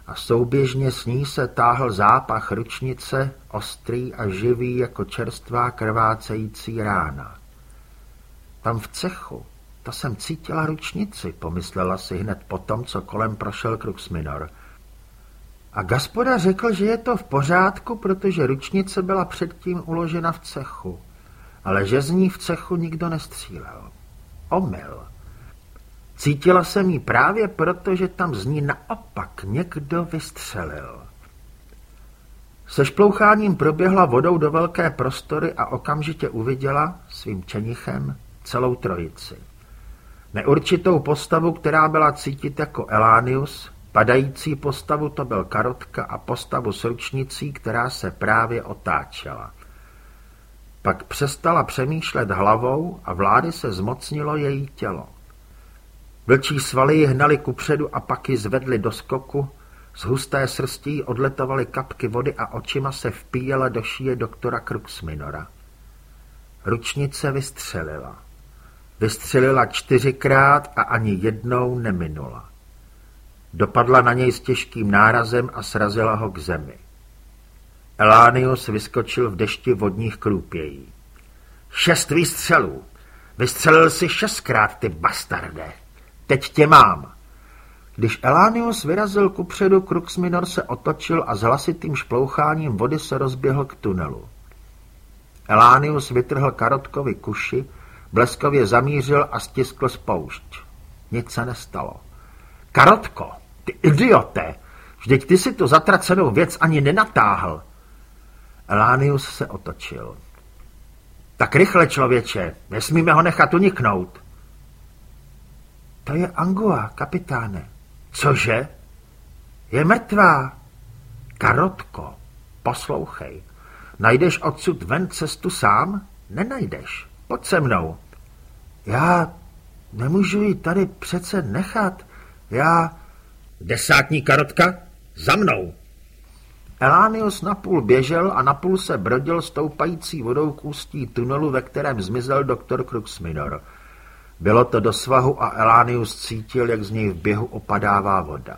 A souběžně s ní se táhl zápach ručnice, ostrý a živý jako čerstvá krvácející rána. Tam v cechu, to jsem cítila ručnici, pomyslela si hned potom, co kolem prošel Kruxminor. A gaspoda řekl, že je to v pořádku, protože ručnice byla předtím uložena v cechu, ale že z ní v cechu nikdo nestřílel omyl. Cítila jsem ji právě proto, že tam z ní naopak někdo vystřelil. Se šploucháním proběhla vodou do velké prostory a okamžitě uviděla svým čenichem celou trojici. Neurčitou postavu, která byla cítit jako Elánius, padající postavu to byl Karotka a postavu s ručnicí, která se právě otáčela. Pak přestala přemýšlet hlavou a vlády se zmocnilo její tělo. Vlčí svaly ji hnali kupředu a pak ji zvedli do skoku, z husté srstí odletovaly kapky vody a očima se vpíjela do šíje doktora Kruxminora. Ručnice vystřelila. Vystřelila čtyřikrát a ani jednou neminula. Dopadla na něj s těžkým nárazem a srazila ho k zemi. Elánius vyskočil v dešti vodních krůpějí. Šest výstřelů. Vystřelil si šestkrát, ty bastarde. Teď tě mám. Když Elánius vyrazil kupředu, Kruxminor se otočil a s hlasitým šploucháním vody se rozběhl k tunelu. Elánius vytrhl Karotkovi kuši, bleskově zamířil a stiskl spoušť. Nic se nestalo. Karotko, ty idiote, vždyť ty si tu zatracenou věc ani nenatáhl. Elánius se otočil. Tak rychle, člověče, nesmíme ho nechat uniknout. To je Angua, kapitáne. Cože? Je mrtvá. Karotko, poslouchej. Najdeš odsud ven cestu sám? Nenajdeš. Pojď se mnou. Já nemůžu ji tady přece nechat. Já... Desátní karotka? Za mnou. Elánius napůl běžel a napůl se brodil stoupající vodou k ústí tunelu, ve kterém zmizel doktor Kruxminor. Bylo to do svahu a Elánius cítil, jak z něj v běhu opadává voda.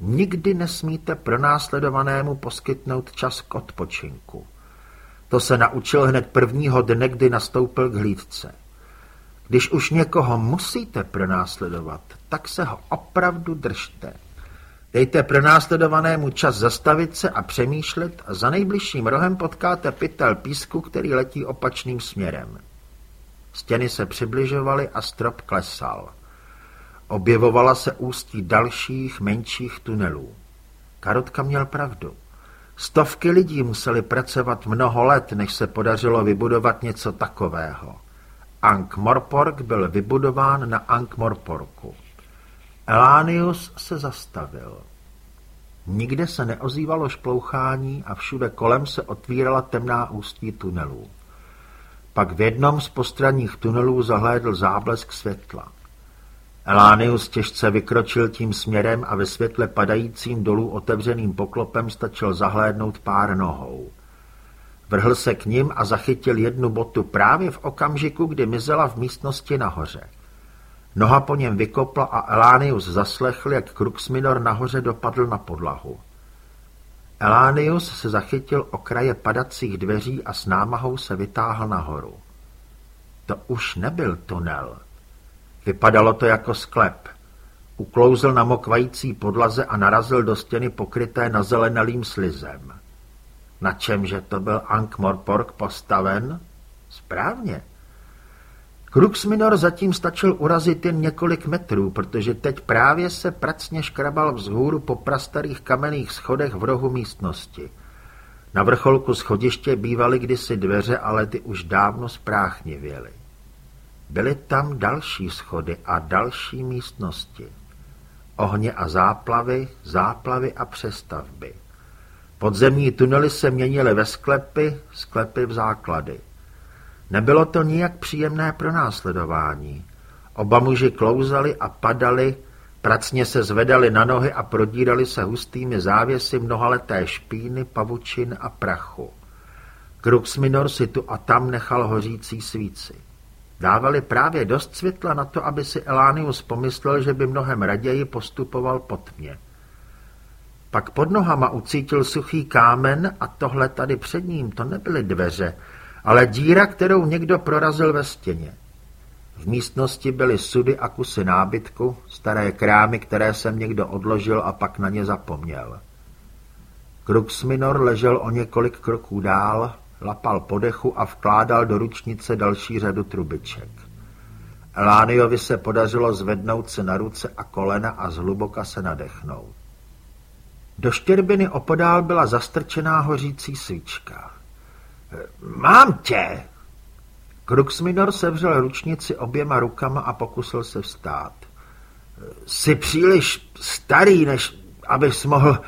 Nikdy nesmíte pronásledovanému poskytnout čas k odpočinku. To se naučil hned prvního dne, kdy nastoupil k hlídce. Když už někoho musíte pronásledovat, tak se ho opravdu držte. Dejte pronásledovanému čas zastavit se a přemýšlet a za nejbližším rohem potkáte pytel písku, který letí opačným směrem. Stěny se přibližovaly a strop klesal. Objevovala se ústí dalších, menších tunelů. Karotka měl pravdu. Stovky lidí museli pracovat mnoho let, než se podařilo vybudovat něco takového. Ankh-Morpork byl vybudován na Ankh-Morporku. Elánius se zastavil. Nikde se neozývalo šplouchání a všude kolem se otvírala temná ústí tunelů. Pak v jednom z postranních tunelů zahlédl záblesk světla. Elánius těžce vykročil tím směrem a ve světle padajícím dolů otevřeným poklopem stačil zahlédnout pár nohou. Vrhl se k ním a zachytil jednu botu právě v okamžiku, kdy mizela v místnosti nahoře. Noha po něm vykopla a Elánius zaslechl, jak Kruxminor nahoře dopadl na podlahu. Elánius se zachytil o kraje padacích dveří a s námahou se vytáhl nahoru. To už nebyl tunel. Vypadalo to jako sklep. Uklouzl na mokvající podlaze a narazil do stěny pokryté nazelenalým slizem. Na čemže to byl Ankh-Morpork postaven? Správně. Kruxminor zatím stačil urazit jen několik metrů, protože teď právě se pracně škrabal vzhůru po prastarých kamenných schodech v rohu místnosti. Na vrcholku schodiště bývaly kdysi dveře, ale ty už dávno spráchnivěly. Byly tam další schody a další místnosti. Ohně a záplavy, záplavy a přestavby. Podzemní tunely se měnily ve sklepy, sklepy v základy. Nebylo to nijak příjemné pro následování. Oba muži klouzali a padali, pracně se zvedali na nohy a prodírali se hustými závěsy mnohaleté špíny, pavučin a prachu. Kruxminor si tu a tam nechal hořící svíci. Dávali právě dost světla na to, aby si Elánius pomyslel, že by mnohem raději postupoval pod tmě. Pak pod nohama ucítil suchý kámen a tohle tady před ním, to nebyly dveře, ale díra, kterou někdo prorazil ve stěně. V místnosti byly sudy a kusy nábytku, staré krámy, které jsem někdo odložil a pak na ně zapomněl. Kruxminor ležel o několik kroků dál, lapal podechu a vkládal do ručnice další řadu trubiček. Elániovi se podařilo zvednout se na ruce a kolena a zhluboka se nadechnout. Do štěrbiny opodál byla zastrčená hořící svíčka. Mám tě! Kruxminor sevřel ručnici oběma rukama a pokusil se vstát. Jsi příliš starý, než abys mohl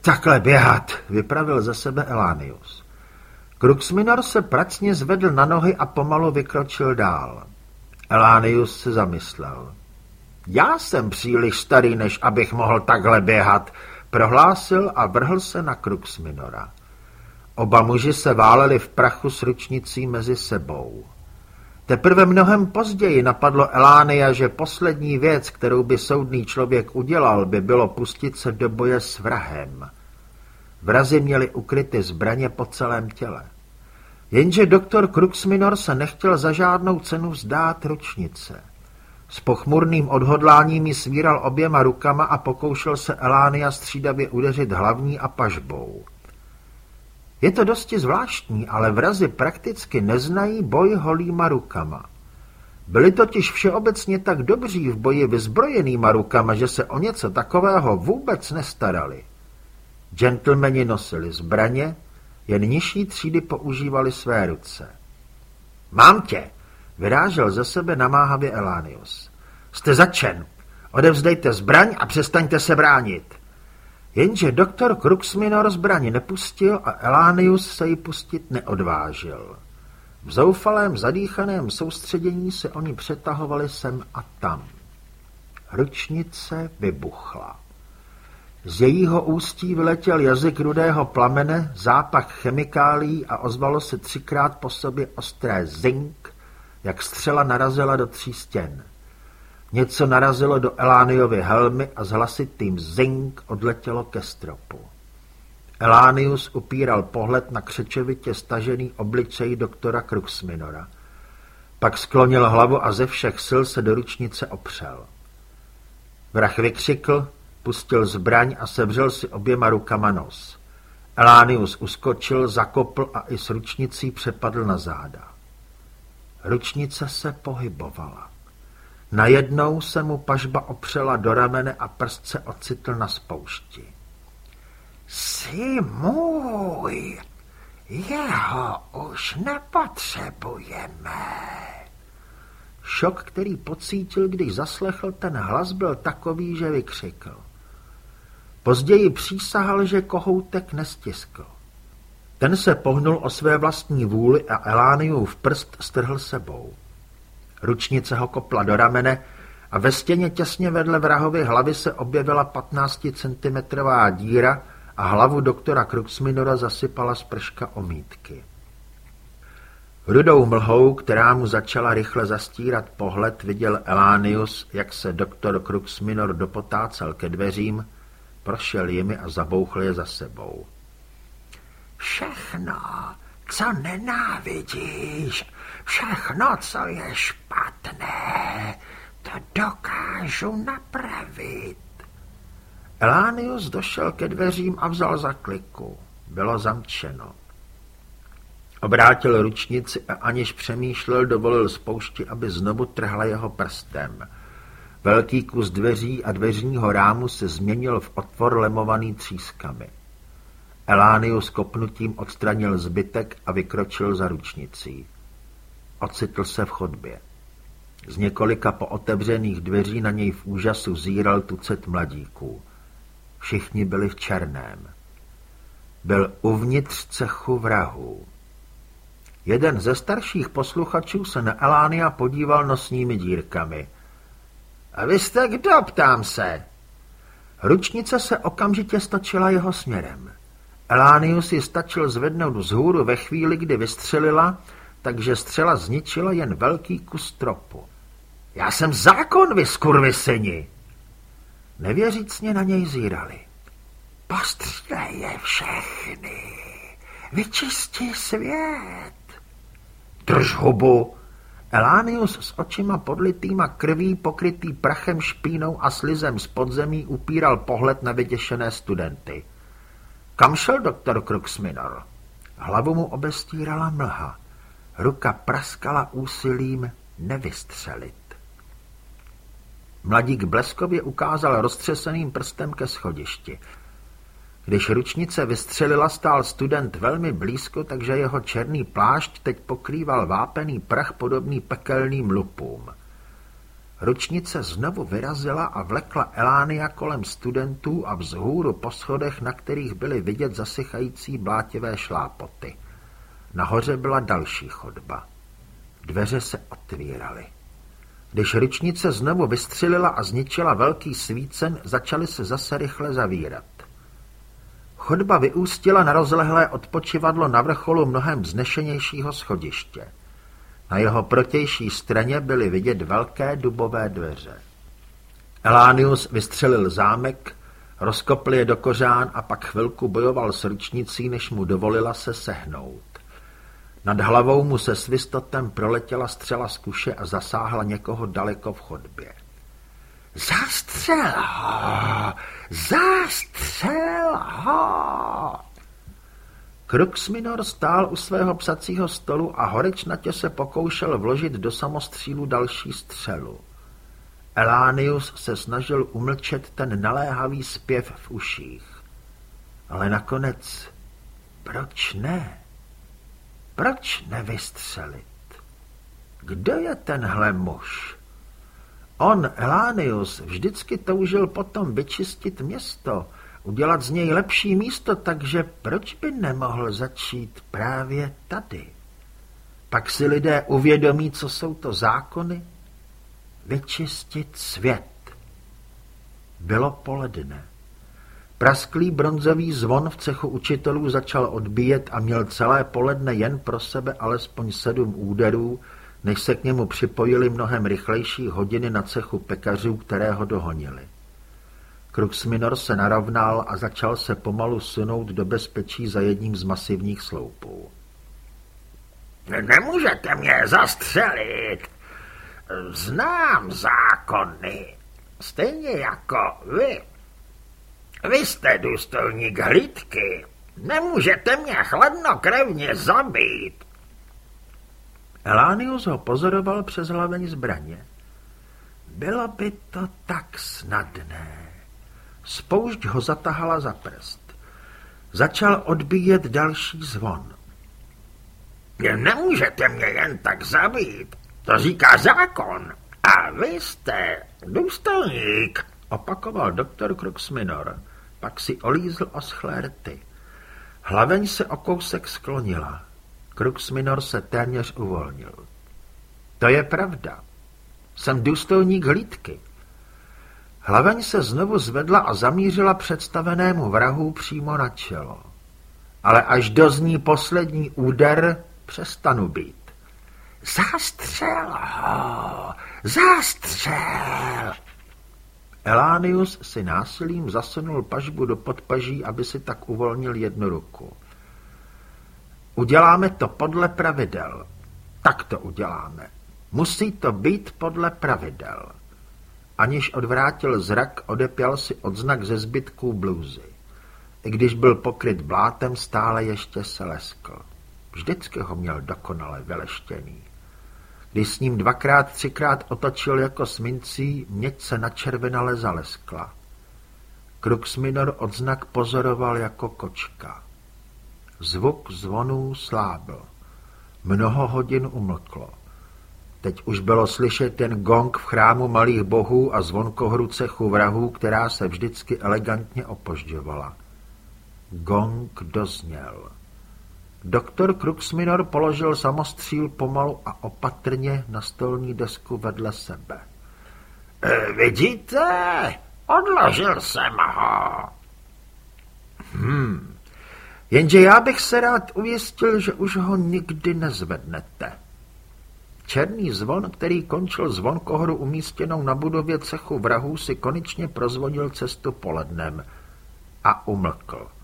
takhle běhat, vypravil ze sebe Elánius. Kruxminor se pracně zvedl na nohy a pomalu vykročil dál. Elánius se zamyslel. Já jsem příliš starý, než abych mohl takhle běhat, prohlásil a vrhl se na Kruxminora. Oba muži se váleli v prachu s ručnicí mezi sebou. Teprve mnohem později napadlo Elánia, že poslední věc, kterou by soudný člověk udělal, by bylo pustit se do boje s vrahem. Vrazi měli ukryty zbraně po celém těle. Jenže doktor Kruxminor se nechtěl za žádnou cenu vzdát ručnice. S pochmurným odhodláním ji svíral oběma rukama a pokoušel se Elánia střídavě udeřit hlavní a pažbou. Je to dosti zvláštní, ale vrazi prakticky neznají boj holýma rukama. Byli totiž všeobecně tak dobří v boji vyzbrojenýma rukama, že se o něco takového vůbec nestarali. Gentlemani nosili zbraně, jen nižší třídy používali své ruce. Mám tě, vyrážel ze sebe namáhavě Elánius. Jste začen. Odevzdejte zbraň a přestaňte se bránit. Jenže doktor Kruxminor zbraň nepustil a Elánius se ji pustit neodvážil. V zoufalém zadýchaném soustředění se oni přetahovali sem a tam. Ručnice vybuchla. Z jejího ústí vyletěl jazyk rudého plamene, zápach chemikálí a ozvalo se třikrát po sobě ostré zink, jak střela narazila do tří stěn. Něco narazilo do Elániovy helmy a s hlasitým zing odletělo ke stropu. Elánius upíral pohled na křečovitě stažený obličej doktora Kruxminora. Pak sklonil hlavu a ze všech sil se do ručnice opřel. Vrah vykřikl, pustil zbraň a sevřel si oběma rukama nos. Elánius uskočil, zakopl a i s ručnicí přepadl na záda. Ručnice se pohybovala. Najednou se mu pažba opřela do ramene a prst se ocitl na spoušti. Jsi můj, jeho už nepotřebujeme. šok, který pocítil, když zaslechl ten hlas, byl takový, že vykřikl. Později přísahal, že kohoutek nestiskl. Ten se pohnul o své vlastní vůli a Elániův prst strhl sebou. Ručnice ho kopla do ramene a ve stěně těsně vedle vrahovy hlavy se objevila 15 centimetrová díra a hlavu doktora Kruxminora zasypala sprška omítky. Rudou mlhou, která mu začala rychle zastírat pohled, viděl Elánius, jak se doktor Kruxminor dopotácel ke dveřím, prošel jimi a zabouchl je za sebou. Všechno, co nenávidíš, všechno, co je špatné, to dokážu napravit. Elánius došel ke dveřím a vzal za kliku. Bylo zamčeno. Obrátil ručnici a aniž přemýšlel, dovolil spoušti, aby znovu trhla jeho prstem. Velký kus dveří a dveřního rámu se změnil v otvor lemovaný třískami. Elánius kopnutím odstranil zbytek a vykročil za ručnicí. Ocitl se v chodbě. Z několika pootevřených dveří na něj v úžasu zíral tucet mladíků. Všichni byli v černém. Byl uvnitř cechu vrahů. Jeden ze starších posluchačů se na Elánia podíval nosními dírkami. A vy jste kdo, ptám se? Ručnice se okamžitě stačila jeho směrem. Elánius ji stačil zvednout vzhůru ve chvíli, kdy vystřelila, takže střela zničila jen velký kus tropu. Já jsem zákon, vy skurvyseni! Nevěřícně na něj zírali. Postřílej je všechny, vyčistí svět. Drž hubu! Elánius s očima podlitýma krví, pokrytý prachem, špínou a slizem z podzemí upíral pohled na vyděšené studenty. Kam šel doktor Kruxminor? Hlavu mu obestírala mlha. Ruka praskala úsilím nevystřelit. Mladík bleskově ukázal roztřeseným prstem ke schodišti. Když ručnice vystřelila, stál student velmi blízko, takže jeho černý plášť teď pokrýval vápený prach podobný pekelným lupům. Ručnice znovu vyrazila a vlekla Elánia kolem studentů a vzhůru po schodech, na kterých byly vidět zasychající blátivé šlápoty. Nahoře byla další chodba. Dveře se otvíraly. Když ručnice znovu vystřelila a zničila velký svícen, začaly se zase rychle zavírat. Chodba vyústila na rozlehlé odpočivadlo na vrcholu mnohem znešenějšího schodiště. Na jeho protější straně byly vidět velké dubové dveře. Elánius vystřelil zámek, rozkopl je do kořán a pak chvilku bojoval s ručnicí, než mu dovolila se sehnout. Nad hlavou mu se svistotem proletěla střela z kuše a zasáhla někoho daleko v chodbě. Zastřel ho! Zastřel ho! Kruxminor stál u svého psacího stolu a horečnatě se pokoušel vložit do samostřílu další střelu. Elánius se snažil umlčet ten naléhavý zpěv v uších. Ale nakonec, proč ne? Proč nevystřelit? Kdo je tenhle muž? On, Elánius, vždycky toužil potom vyčistit město, udělat z něj lepší místo, takže proč by nemohl začít právě tady? Pak si lidé uvědomí, co jsou to zákony? Vyčistit svět. Bylo poledne. Prasklý bronzový zvon v cechu učitelů začal odbíjet a měl celé poledne jen pro sebe alespoň sedm úderů, než se k němu připojili mnohem rychlejší hodiny na cechu pekařů, které ho dohonili. Kruxminor se narovnal a začal se pomalu sunout do bezpečí za jedním z masivních sloupů. Nemůžete mě zastřelit. Znám zákony. Stejně jako vy. Vy jste důstojník hlídky. Nemůžete mě chladnokrevně zabít. Elánius ho pozoroval přes hlaveň zbraně. Bylo by to tak snadné. Spoušť ho zatahala za prst. Začal odbíjet další zvon. Nemůžete mě jen tak zabít. To říká zákon. A vy jste důstojník, opakoval doktor Kruxminor. Pak si olízl oschlé rty. Hlaveň se o kousek sklonila. Kruxminor se téměř uvolnil. To je pravda. Jsem důstojník hlídky. Hlaveň se znovu zvedla a zamířila představenému vrahu přímo na čelo. Ale až dozní poslední úder, přestanu být. Zástřel ho! Zástřel! Elánius si násilím zasunul pažbu do podpaží, aby si tak uvolnil jednu ruku. Uděláme to podle pravidel. Tak to uděláme. Musí to být podle pravidel. Aniž odvrátil zrak, odepěl si odznak ze zbytků blůzy. I když byl pokryt blátem, stále ještě se leskl. Vždycky ho měl dokonale vyleštěný. Když s ním dvakrát, třikrát otočil jako smincí, měď se načervenale zaleskla. Kruxminor odznak pozoroval jako kočka. Zvuk zvonů slábil. Mnoho hodin umlklo. Teď už bylo slyšet jen gong v chrámu malých bohů a zvonkohru cechu vrahů, která se vždycky elegantně opožďovala. Gong dozněl. Doktor Kruxminor položil samostříl pomalu a opatrně na stolní desku vedle sebe. E, vidíte? Odložil jsem ho. Hmm. Jenže já bych se rád ujistil, že už ho nikdy nezvednete. Černý zvon, který končil zvonkohru umístěnou na budově cechu vrahů, si konečně prozvonil cestu polednem a umlkl.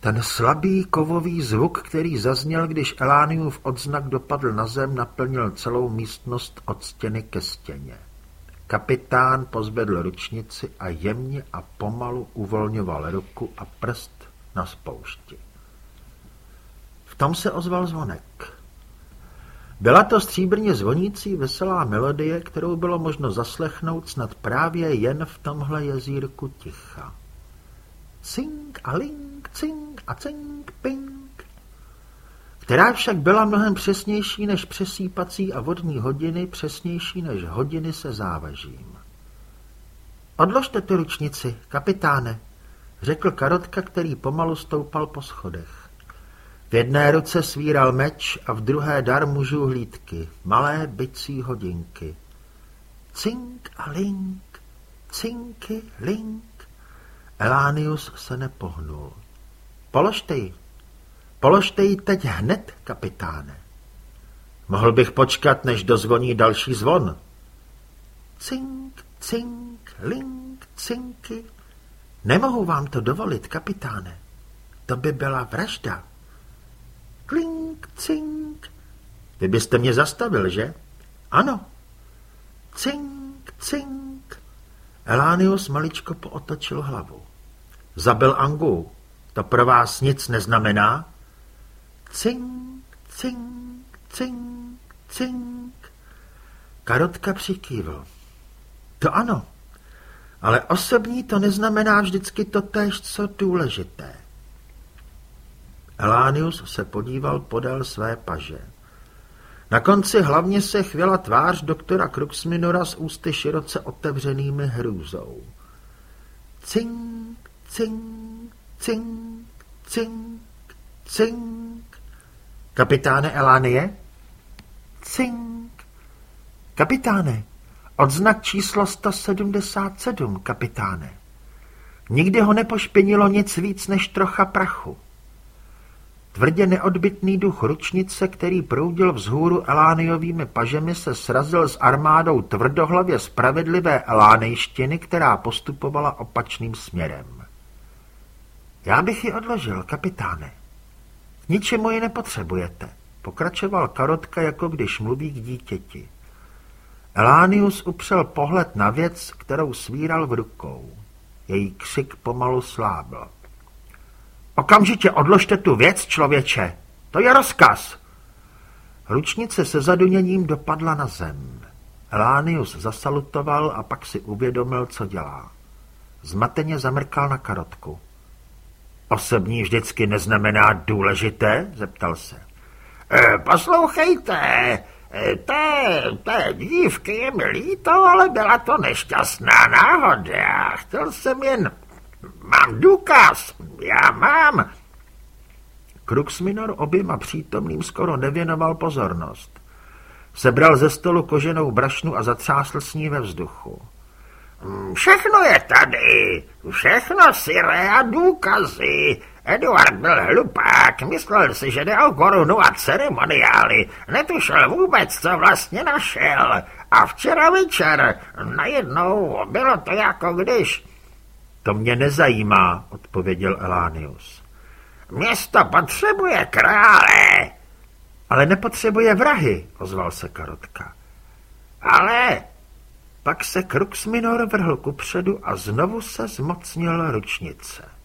Ten slabý kovový zvuk, který zazněl, když Elániův odznak dopadl na zem, naplnil celou místnost od stěny ke stěně. Kapitán pozvedl ručnici a jemně a pomalu uvolňoval ruku a prst na spoušti. V tom se ozval zvonek. Byla to stříbrně zvonící veselá melodie, kterou bylo možno zaslechnout snad právě jen v tomhle jezírku ticha. Cink a link, cink a cink, pink. Která však byla mnohem přesnější než přesýpací a vodní hodiny, přesnější než hodiny se závažím. Odložte tu ručnici, kapitáne, řekl Karotka, který pomalu stoupal po schodech. V jedné ruce svíral meč a v druhé dar mužů hlídky, malé bycí hodinky. Cink a link, cinky, link. Elánius se nepohnul. Položte ji. Položte ji teď hned, kapitáne. Mohl bych počkat, než dozvoní další zvon. Cink, cink, link, cinky. Nemohu vám to dovolit, kapitáne. To by byla vražda. Klink, cink. Vy byste mě zastavil, že? Ano. Cink, cink. Elánius maličko pootočil hlavu. Zabil Angu. To pro vás nic neznamená? Cink, cink, cink, cink. Karotka přikývl. To ano, ale osobní to neznamená vždycky to též, co důležité. Elánius se podíval podél své paže. Na konci hlavně se chvěla tvář doktora Kruxminora s ústy široce otevřenými hrůzou. Cink, cink, cink, cink, cink. Kapitáne Elánie? Cink. Kapitáne, odznak číslo 177, kapitáne. Nikdy ho nepošpinilo nic víc než trocha prachu. Tvrdě neodbitný duch ručnice, který proudil vzhůru Elániovými pažemi, se srazil s armádou tvrdohlavě spravedlivé Elánejštiny, která postupovala opačným směrem. Já bych ji odložil, kapitáne. Ničemu ji nepotřebujete, pokračoval Karotka, jako když mluví k dítěti. Elánius upřel pohled na věc, kterou svíral v rukou. Její křik pomalu slábl. Okamžitě odložte tu věc, člověče. To je rozkaz. Ručnice se zaduněním dopadla na zem. Elánius zasalutoval a pak si uvědomil, co dělá. Zmateně zamrkal na karotku. Osobní vždycky neznamená důležité? zeptal se. E, poslouchejte, E, té, té dívky je mi líto, ale byla to nešťastná náhoda. Chtěl jsem jen... Mám důkaz, já mám. Kruxminor oběma přítomným skoro nevěnoval pozornost. Sebral ze stolu koženou brašnu a zatřásl s ní ve vzduchu. Všechno je tady, všechno syré a důkazy. Eduard byl hlupák, myslel si, že jde o korunu a ceremoniály. Netušil vůbec, co vlastně našel. A včera večer, najednou, bylo to jako když... To mě nezajímá, odpověděl Elánius. Město potřebuje krále. Ale nepotřebuje vrahy, ozval se Karotka. Ale... Pak se Kruxminor vrhl kupředu a znovu se zmocnil ručnice.